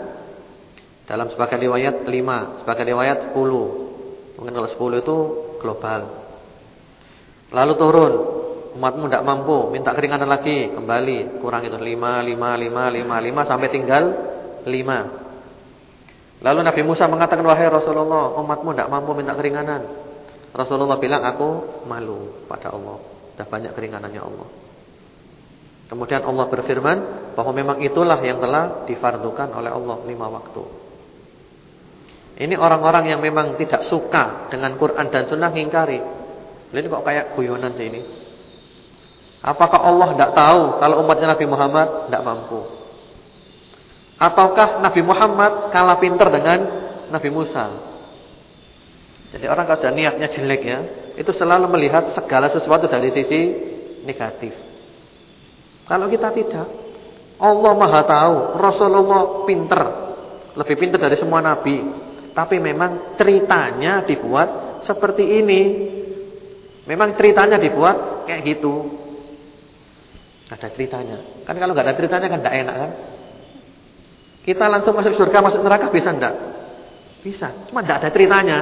dalam sebagian riwayat 5, sebagian riwayat 10. Mungkin kalau 10 itu global. Lalu turun, umatmu tidak mampu, minta keringanan lagi, kembali, kurang itu 5, 5, 5, 5, 5 sampai tinggal 5. Lalu Nabi Musa mengatakan, "Wahai Rasulullah, umatmu tidak mampu minta keringanan." Rasulullah bilang, "Aku malu pada Allah. Sudah banyak keringanannya Allah." Kemudian Allah berfirman bahwa memang itulah yang telah difardukan oleh Allah lima waktu. Ini orang-orang yang memang tidak suka dengan Quran dan Sunnah ngingkari. Ini kok kayak guyonan sih ini. Apakah Allah tidak tahu kalau umatnya Nabi Muhammad tidak mampu? Ataukah Nabi Muhammad kalah pinter dengan Nabi Musa? Jadi orang kalau niatnya jelek ya, itu selalu melihat segala sesuatu dari sisi negatif. Kalau kita tidak, Allah Maha tahu, Rasulullah pinter, lebih pinter dari semua nabi. Tapi memang ceritanya dibuat seperti ini. Memang ceritanya dibuat kayak gitu. Ada ceritanya. Kan kalau nggak ada ceritanya kan tidak enak kan? Kita langsung masuk surga, masuk neraka bisa enggak? Bisa. Cuma tidak ada ceritanya.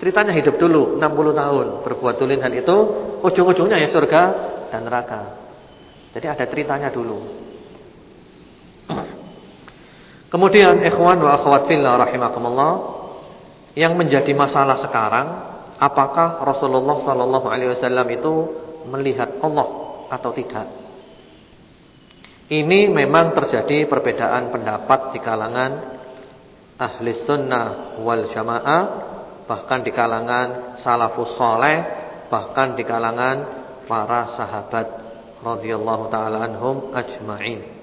Ceritanya hidup dulu 60 tahun berbuat tulen hal itu, ujung-ujungnya ya surga dan neraka. Jadi ada ceritanya dulu. Kemudian ikhwan wa akhwat fillah rahimakumullah yang menjadi masalah sekarang apakah Rasulullah sallallahu alaihi wasallam itu melihat Allah atau tidak? Ini memang terjadi perbedaan pendapat di kalangan ahli sunnah wal jamaah bahkan di kalangan salafus soleh bahkan di kalangan para sahabat radhiyallahu taala anhum ajma'in.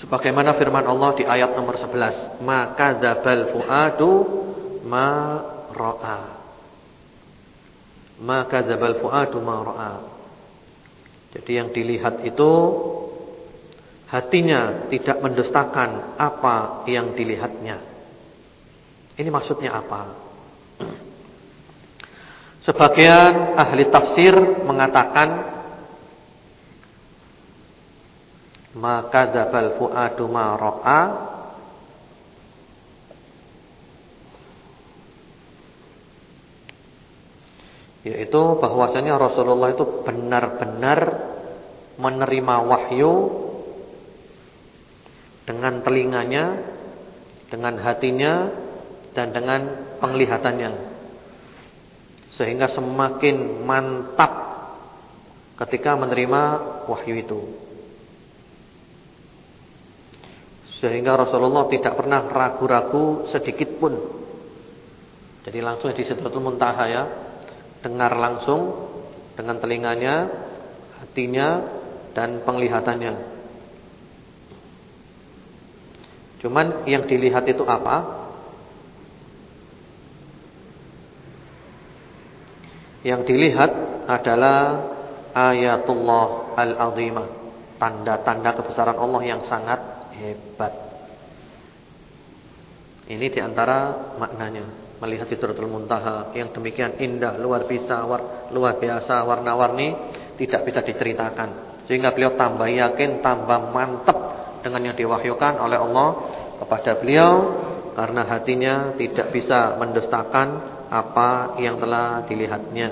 Sebagaimana firman Allah di ayat nomor 11, "Maka dzabal fuadu ma ra'a." Maka dzabal fuadu ma ra'a. Jadi yang dilihat itu hatinya tidak mendustakan apa yang dilihatnya. Ini maksudnya apa? Sebagian ahli tafsir mengatakan maka dzabal fuadu ma ra'a yaitu bahwasanya Rasulullah itu benar-benar menerima wahyu dengan telinganya, dengan hatinya dan dengan penglihatannya sehingga semakin mantap ketika menerima wahyu itu. Sehingga Rasulullah tidak pernah ragu-ragu sedikit pun. Jadi langsung di Sidratul Muntaha ya, dengar langsung dengan telinganya, hatinya dan penglihatannya. Cuman yang dilihat itu apa? Yang dilihat adalah ayatullah al-azimah, tanda-tanda kebesaran Allah yang sangat hebat. Ini di antara maknanya melihat Sidratul Muntaha yang demikian indah, luar biasa, war, luar biasa, warna-warni tidak bisa diceritakan. Sehingga beliau tambah yakin, tambah mantap dengan yang diwahyukan oleh Allah kepada beliau karena hatinya tidak bisa mendustakan apa yang telah dilihatnya.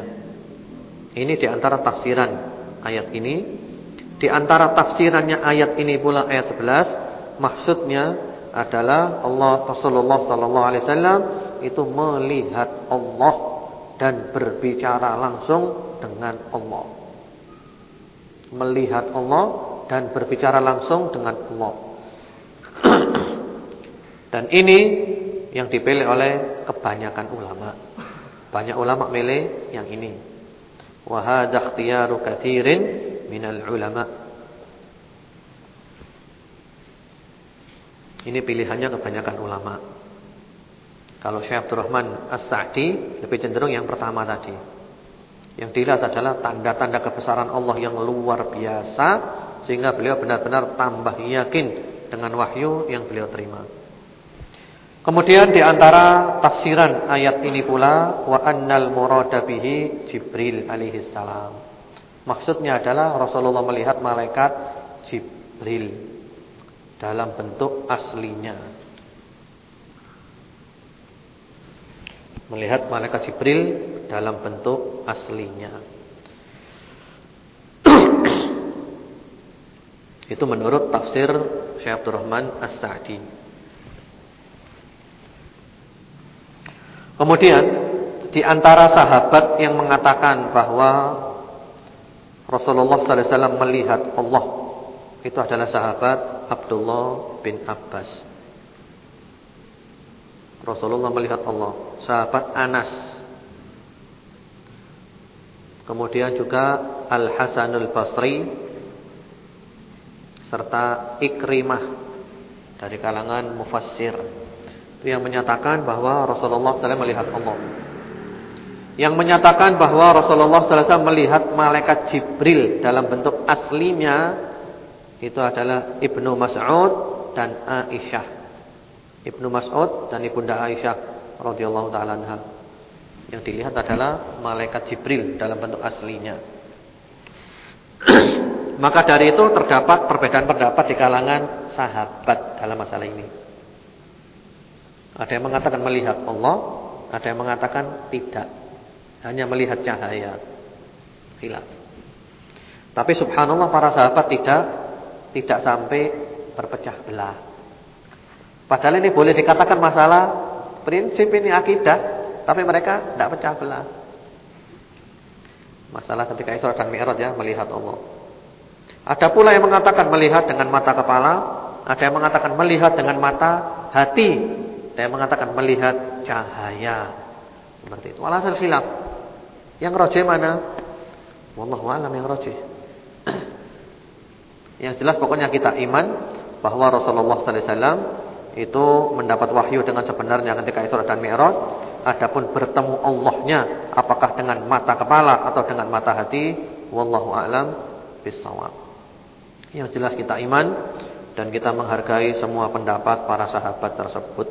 Ini di antara tafsiran ayat ini. Di antara tafsirannya ayat ini pula ayat 11 maksudnya adalah Allah Rasulullah sallallahu alaihi wasallam itu melihat Allah dan berbicara langsung dengan Allah. Melihat Allah dan berbicara langsung dengan Allah. dan ini yang dipilih oleh kebanyakan ulama. Banyak ulama milih yang ini. Wa hadha ikhtiyaru minal ulama. Ini pilihannya kebanyakan ulama. Kalau Syekh Abdurrahman As-Sa'di lebih cenderung yang pertama tadi. Yang dilihat adalah tanda-tanda kebesaran Allah yang luar biasa sehingga beliau benar-benar tambah yakin dengan wahyu yang beliau terima. Kemudian di antara tafsiran ayat ini pula wa annal murada bihi Jibril alaihi salam. Maksudnya adalah Rasulullah melihat malaikat Jibril dalam bentuk aslinya. melihat malaikat Jibril dalam bentuk aslinya. Itu menurut tafsir Syekh Abdurrahman As-Sa'di. Kemudian di antara sahabat yang mengatakan bahwa Rasulullah sallallahu alaihi wasallam melihat Allah itu adalah sahabat Abdullah bin Abbas. Rasulullah melihat Allah. Sahabat Anas. Kemudian juga Al Hasanul Basri serta Ikrimah dari kalangan mufassir. Itu yang menyatakan bahwa Rasulullah SAW melihat Allah. Yang menyatakan bahwa Rasulullah SAW melihat malaikat Jibril dalam bentuk aslinya itu adalah Ibnu Mas'ud dan Aisyah. Ibnu Mas'ud dan Ibunda Aisyah radhiyallahu taala anha. Yang dilihat adalah malaikat Jibril dalam bentuk aslinya. Maka dari itu terdapat perbedaan pendapat di kalangan sahabat dalam masalah ini. Ada yang mengatakan melihat Allah, ada yang mengatakan tidak. Hanya melihat cahaya. Khilaf. Tapi subhanallah para sahabat tidak tidak sampai berpecah belah. Padahal ini boleh dikatakan masalah prinsip ini akidah, tapi mereka tidak pecah belah. Masalah ketika Isra dan Mi'raj ya melihat Allah. Ada pula yang mengatakan melihat dengan mata kepala, ada yang mengatakan melihat dengan mata hati, ada yang mengatakan melihat cahaya. Seperti itu. Walhasil khilaf. Yang rojih mana? Wallahu alam yang rojih. Yang jelas pokoknya kita iman bahwa Rasulullah wasallam itu mendapat wahyu dengan sebenarnya ketika Isra dan Mi'raj. Adapun bertemu Allahnya apakah dengan mata kepala atau dengan mata hati, wallahu a'lam bissawab. Yang jelas kita iman dan kita menghargai semua pendapat para sahabat tersebut.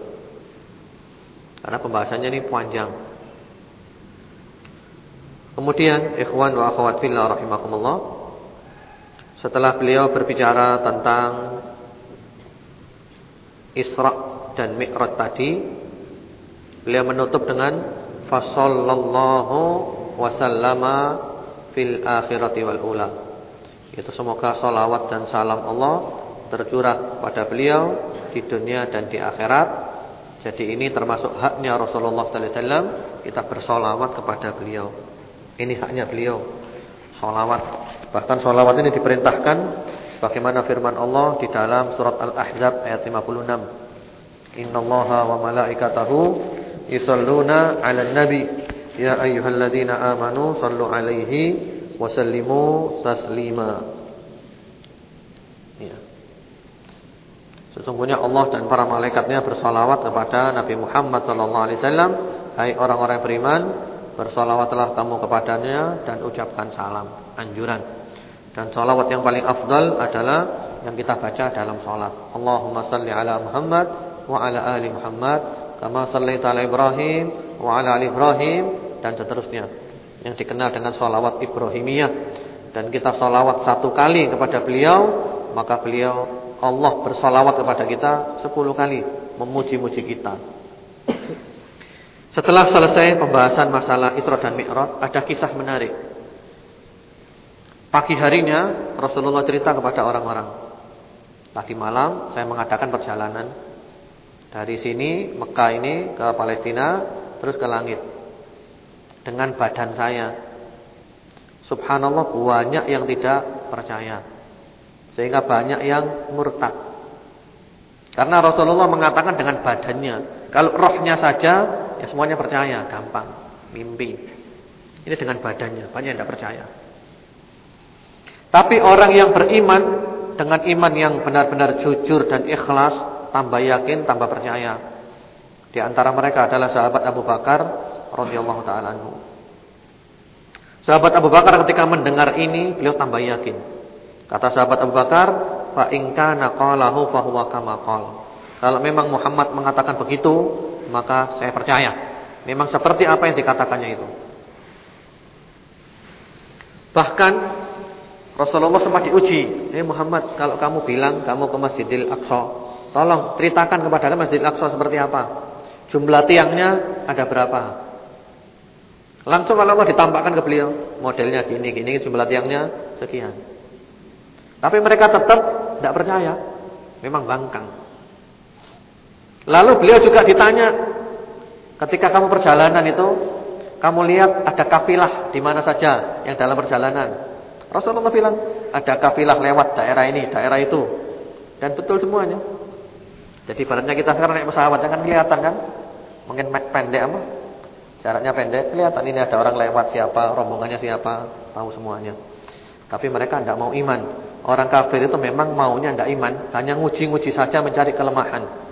Karena pembahasannya ini panjang. Kemudian ikhwan wa akhwat fillah rahimakumullah. Setelah beliau berbicara tentang Isra dan Mi'raj tadi beliau menutup dengan fasallallahu wasallama fil akhirati wal ula. Itu semoga salawat dan salam Allah tercurah pada beliau di dunia dan di akhirat. Jadi ini termasuk haknya Rasulullah sallallahu alaihi wasallam kita bersolawat kepada beliau. Ini haknya beliau. Solawat. Bahkan solawat ini diperintahkan Bagaimana firman Allah di dalam surat Al-Ahzab ayat 56. Innallaha wa malaikatahu yusalluna 'alan nabi ya ayyuhalladzina amanu sallu 'alaihi wa sallimu taslima. Ya. Sesungguhnya Allah dan para malaikatnya bersalawat kepada Nabi Muhammad sallallahu alaihi wasallam. Hai orang-orang beriman, bersalawatlah kamu kepadanya dan ucapkan salam, anjuran. Dan salawat yang paling afdal adalah yang kita baca dalam salat. Allahumma salli ala Muhammad wa ala ali Muhammad kama sallaita ala Ibrahim wa ala ali Ibrahim dan seterusnya. Yang dikenal dengan salawat Ibrahimiyah. Dan kita salawat satu kali kepada beliau, maka beliau Allah bersalawat kepada kita sepuluh kali memuji-muji kita. Setelah selesai pembahasan masalah Isra dan Mi'raj, ada kisah menarik. Pagi harinya Rasulullah cerita kepada orang-orang. Tadi malam saya mengadakan perjalanan dari sini Mekah ini ke Palestina terus ke langit dengan badan saya. Subhanallah banyak yang tidak percaya. Sehingga banyak yang murtad. Karena Rasulullah mengatakan dengan badannya. Kalau rohnya saja ya semuanya percaya, gampang, mimpi. Ini dengan badannya, banyak yang tidak percaya. Tapi orang yang beriman dengan iman yang benar-benar jujur dan ikhlas tambah yakin, tambah percaya. Di antara mereka adalah sahabat Abu Bakar radhiyallahu taala anhu. Sahabat Abu Bakar ketika mendengar ini, beliau tambah yakin. Kata sahabat Abu Bakar, fa in kana qalahu fa Kalau memang Muhammad mengatakan begitu, maka saya percaya. Memang seperti apa yang dikatakannya itu. Bahkan Rasulullah sempat diuji, "Eh Muhammad, kalau kamu bilang kamu ke Masjidil Aqsa, tolong ceritakan kepada Masjidil Aqsa seperti apa? Jumlah tiangnya ada berapa?" Langsung Allah ditampakkan ke beliau, modelnya gini gini, jumlah tiangnya sekian. Tapi mereka tetap tidak percaya, memang bangkang. Lalu beliau juga ditanya, ketika kamu perjalanan itu, kamu lihat ada kafilah di mana saja yang dalam perjalanan? Rasulullah bilang ada kafilah lewat daerah ini, daerah itu. Dan betul semuanya. Jadi baratnya kita sekarang naik pesawat kan kelihatan kan? Mungkin pendek apa? Jaraknya pendek, kelihatan ini ada orang lewat siapa, rombongannya siapa, tahu semuanya. Tapi mereka tidak mau iman. Orang kafir itu memang maunya tidak iman, hanya nguji-nguji saja mencari kelemahan.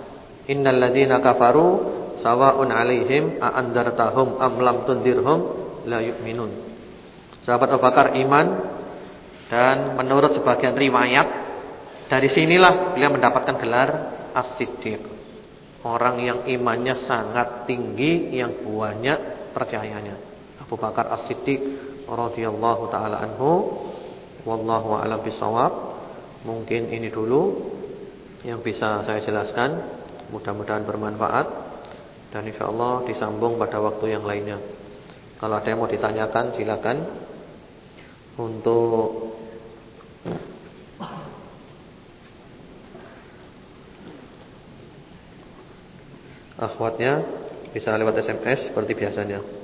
Innal ladzina kafaru sawa'un 'alaihim a andartahum am lam tundirhum la yu'minun. Sahabat Abu Bakar iman dan menurut sebagian riwayat dari sinilah beliau mendapatkan gelar As-Siddiq. Orang yang imannya sangat tinggi, yang banyak percayanya. Abu Bakar As-Siddiq radhiyallahu taala anhu. Wallahu a'lam bishawab. Mungkin ini dulu yang bisa saya jelaskan. Mudah-mudahan bermanfaat dan insyaallah disambung pada waktu yang lainnya. Kalau ada yang mau ditanyakan silakan. Untuk Akhwatnya bisa lewat SMS seperti biasanya.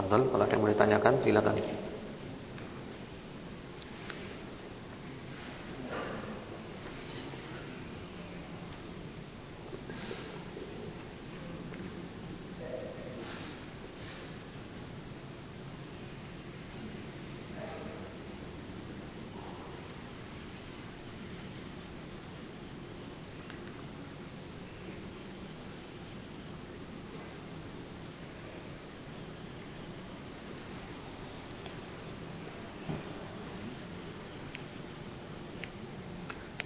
Fadl, kalau ada yang mau ditanyakan silakan.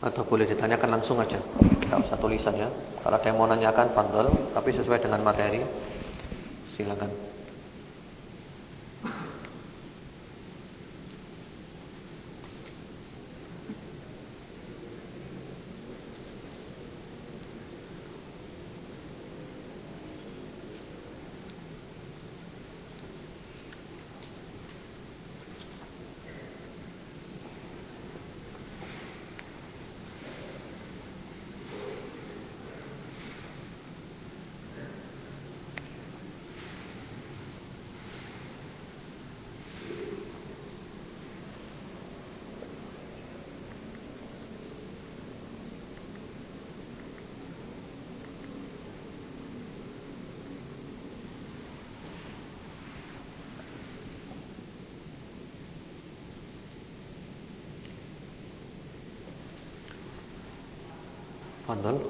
Atau boleh ditanyakan langsung aja. Tidak usah tulisan ya. Kalau ada yang mau nanyakan pandol Tapi sesuai dengan materi Silakan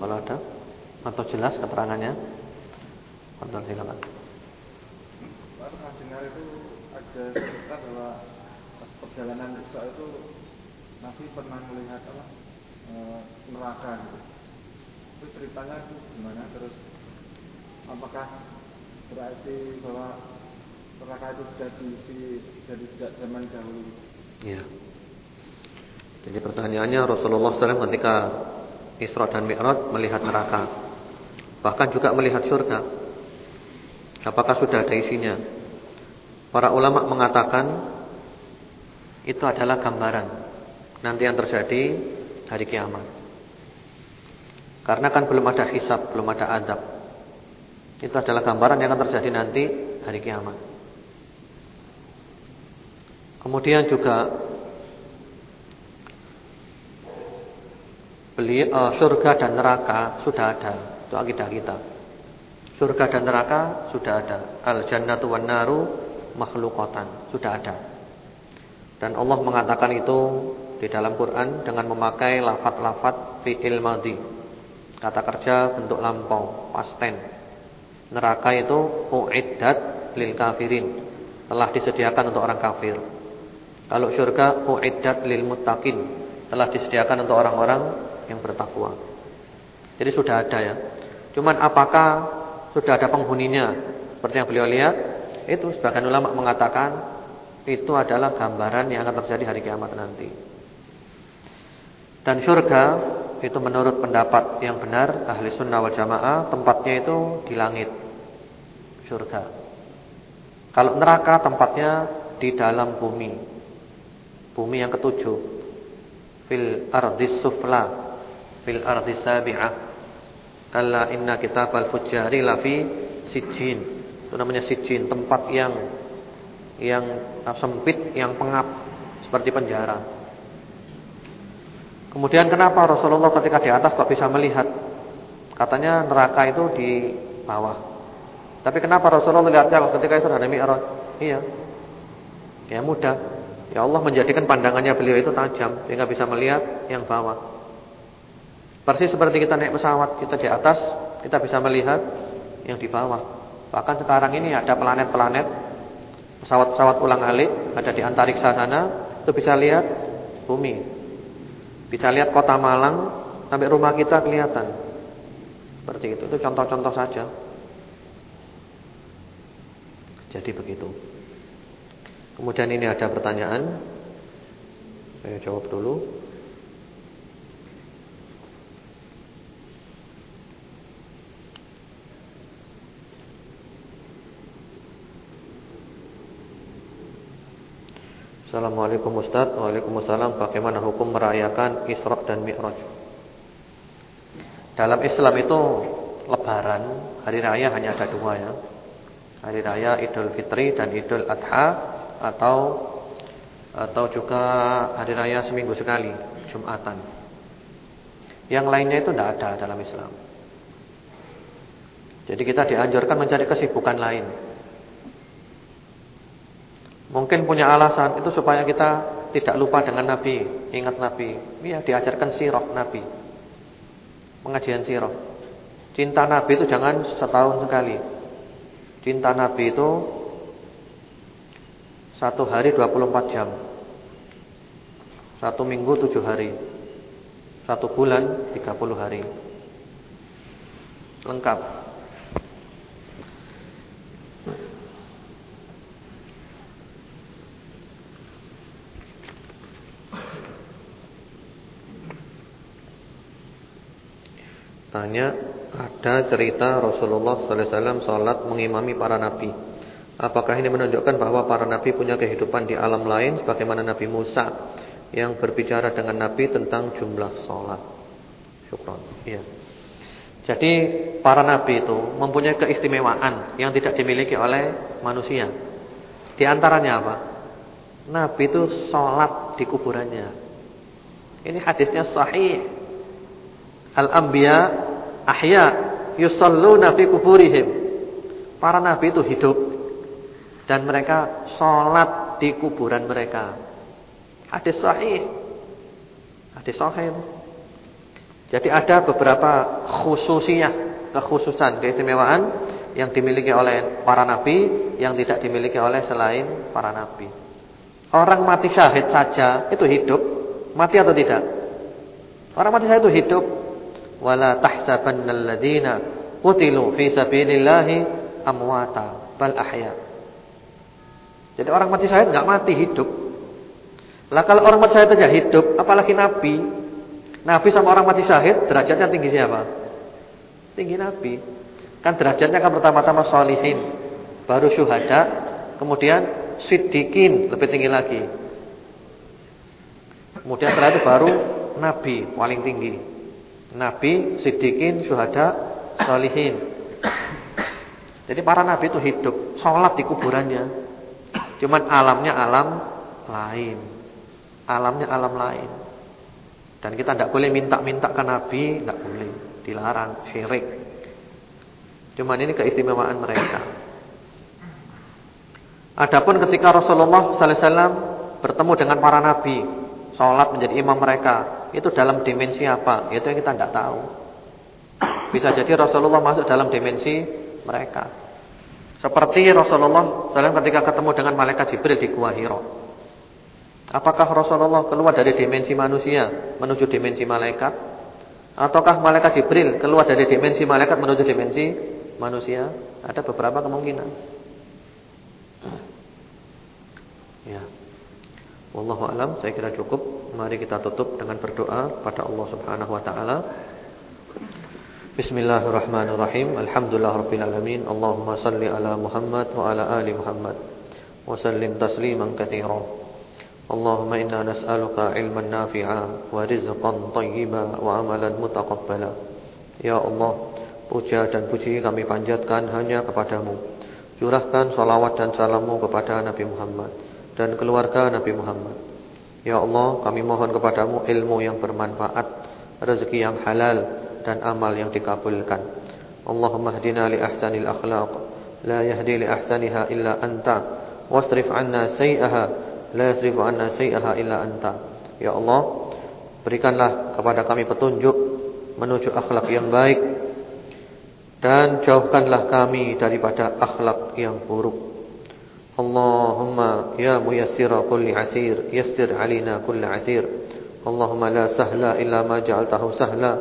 kalau ada atau jelas keterangannya. Fadol silakan.
Pernah dengar itu ada cerita bahwa pas perjalanan Isra itu Nabi pernah melihat apa e, neraka gitu. Itu ceritanya itu gimana terus apakah berarti bahwa neraka itu sudah diisi dari sejak zaman dahulu?
Iya. Jadi pertanyaannya Rasulullah SAW ketika Isra dan Mi'raj melihat neraka. Bahkan juga melihat surga. Apakah sudah ada isinya? Para ulama mengatakan itu adalah gambaran nanti yang terjadi hari kiamat. Karena kan belum ada hisab, belum ada adab. Itu adalah gambaran yang akan terjadi nanti hari kiamat. Kemudian juga beli uh, surga dan neraka sudah ada. Itu akidah kita. Surga dan neraka sudah ada. Al jannatu wan naru makhluqatan, sudah ada. Dan Allah mengatakan itu di dalam Quran dengan memakai lafat-lafat fi'il madhi. Kata kerja bentuk lampau, past. Neraka itu uiddat lil kafirin. Telah disediakan untuk orang kafir. Kalau surga uiddat lil muttaqin. Telah disediakan untuk orang-orang yang bertakwa. Jadi sudah ada ya. Cuman apakah sudah ada penghuninya? Seperti yang beliau lihat, itu sebagian ulama mengatakan itu adalah gambaran yang akan terjadi hari kiamat nanti. Dan surga itu menurut pendapat yang benar ahli sunnah wal jamaah tempatnya itu di langit surga. Kalau neraka tempatnya di dalam bumi. Bumi yang ketujuh. Fil ardis sufla, fil ardis sabi'ah. Kalla inna kitabal fujari lafi sijin. Itu namanya sijin, tempat yang yang sempit, yang pengap seperti penjara. Kemudian kenapa Rasulullah ketika di atas kok bisa melihat? Katanya neraka itu di bawah. Tapi kenapa Rasulullah lihatnya kok ketika Isra dan Mi'raj? Iya. Ya mudah. Ya Allah menjadikan pandangannya beliau itu tajam sehingga bisa melihat yang bawah. Persis seperti kita naik pesawat, kita di atas, kita bisa melihat yang di bawah. Bahkan sekarang ini ada planet-planet pesawat-pesawat ulang-alik ada di antariksa sana, itu bisa lihat bumi. Bisa lihat kota Malang sampai rumah kita kelihatan. Seperti itu. Itu contoh-contoh saja. Jadi begitu. Kemudian ini ada pertanyaan. Saya jawab dulu. Assalamualaikum Ustaz. Waalaikumsalam. Bagaimana hukum merayakan Isra dan Mi'raj? Dalam Islam itu Lebaran Hari Raya hanya ada dua ya. Hari Raya Idul Fitri dan Idul Adha Atau Atau juga Hari Raya seminggu sekali Jumatan. Yang lainnya itu tidak ada dalam Islam. Jadi kita dianjurkan mencari kesibukan lain Mungkin punya alasan itu supaya kita tidak lupa dengan Nabi, ingat Nabi. Iya, diajarkan sirah Nabi. Pengajian sirah. Cinta Nabi itu jangan setahun sekali. Cinta Nabi itu satu hari 24 jam. Satu minggu 7 hari. Satu bulan 30 hari. Lengkap. Tanya, ada cerita Rasulullah sallallahu alaihi wasallam salat mengimami para nabi. Apakah ini menunjukkan bahwa para nabi punya kehidupan di alam lain sebagaimana Nabi Musa yang berbicara dengan nabi tentang jumlah salat? Syukron. Iya. Jadi para nabi itu mempunyai keistimewaan yang tidak dimiliki oleh manusia. Di antaranya apa? Nabi itu salat di kuburannya. Ini hadisnya sahih Al-anbiya ahya yusalluna fi kuburihim. Para nabi itu hidup dan mereka sholat di kuburan mereka. Hadis sahih. Hadis sahih. Jadi ada beberapa khususiyah, kekhususan, keistimewaan yang dimiliki oleh para nabi yang tidak dimiliki oleh selain para nabi. Orang mati syahid saja itu hidup, mati atau tidak? Orang mati syahid itu hidup, wala tahsabannal ladzina qutilu fi sabilillahi amwata bal ahya. Jadi orang mati syahid enggak mati hidup. Lah kalau orang mati syahid aja hidup, apalagi nabi. Nabi sama orang mati syahid derajatnya tinggi siapa? Tinggi nabi. Kan derajatnya kan pertama-tama solihin, baru syuhada, kemudian siddiqin lebih tinggi lagi. Kemudian setelah itu baru nabi paling tinggi. Nabi, Siddiqin, Syuhada, Salihin. Jadi para nabi itu hidup, sholat di kuburannya. Cuman alamnya alam lain. Alamnya alam lain. Dan kita tidak boleh minta-minta ke Nabi, tidak boleh, dilarang, syirik. Cuman ini keistimewaan mereka. Adapun ketika Rasulullah wasallam bertemu dengan para nabi, sholat menjadi imam mereka, itu dalam dimensi apa? Itu yang kita tidak tahu. Bisa jadi Rasulullah masuk dalam dimensi mereka. Seperti Rasulullah SAW ketika ketemu dengan malaikat Jibril di Gua Hira. Apakah Rasulullah keluar dari dimensi manusia menuju dimensi malaikat? Ataukah malaikat Jibril keluar dari dimensi malaikat menuju dimensi manusia? Ada beberapa kemungkinan. Ya. Wallahu alam, saya kira cukup. Mari kita tutup dengan berdoa pada Allah Subhanahu wa taala. Bismillahirrahmanirrahim. Alhamdulillahirabbil alamin. Allahumma salli ala Muhammad wa ala ali Muhammad wa sallim tasliman katsiran. Allahumma inna nas'aluka ilman nafi'a wa rizqan thayyiban wa amalan mutaqabbala. Ya Allah, puja dan puji kami panjatkan hanya kepadamu. Curahkan salawat dan salammu kepada Nabi Muhammad dan keluarga Nabi Muhammad. Ya Allah, kami mohon kepadamu ilmu yang bermanfaat, rezeki yang halal dan amal yang dikabulkan. Allahumma hdina li ahsanil akhlaq, la yahdi li ahsaniha illa anta, wasrif 'anna sayyi'aha, la yasrifu 'anna sayyi'aha illa anta. Ya Allah, berikanlah kepada kami petunjuk menuju akhlak yang baik dan jauhkanlah kami daripada akhlak yang buruk. اللهم يا ميسر كل عسير يسر علينا كل عسير اللهم لا سهل إلا ما جعلته سهلا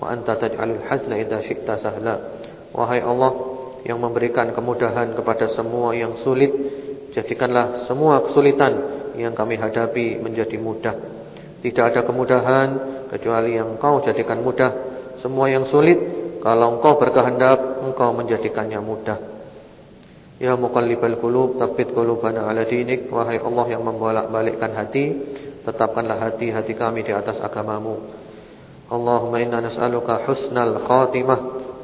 وأنت تجعل الحزن إذا شئت سهلا Wahai Allah yang memberikan kemudahan kepada semua yang sulit Jadikanlah semua kesulitan yang kami hadapi menjadi mudah Tidak ada kemudahan kecuali yang kau jadikan mudah Semua yang sulit kalau engkau berkehendak engkau menjadikannya mudah Ya muqallibal qulub tsabbit qulubana ala dinik. Wahai Allah yang membolak-balikkan hati tetapkanlah hati-hati kami di atas agamamu. Allahumma inna nas'aluka husnal khatimah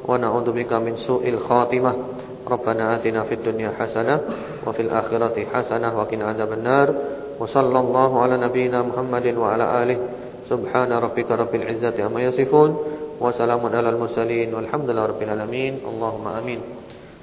wa na'udzubika min su'il khatimah. Rabbana atina fid dunya hasanah wa fil akhirati hasanah wa qina adzabannar. Wa sallallahu ala nabiyyina Muhammadin wa ala alihi subhana rabbika rabbil izzati amma yasifun wa salamun alal mursalin walhamdulillahi rabbil alamin. Allahumma amin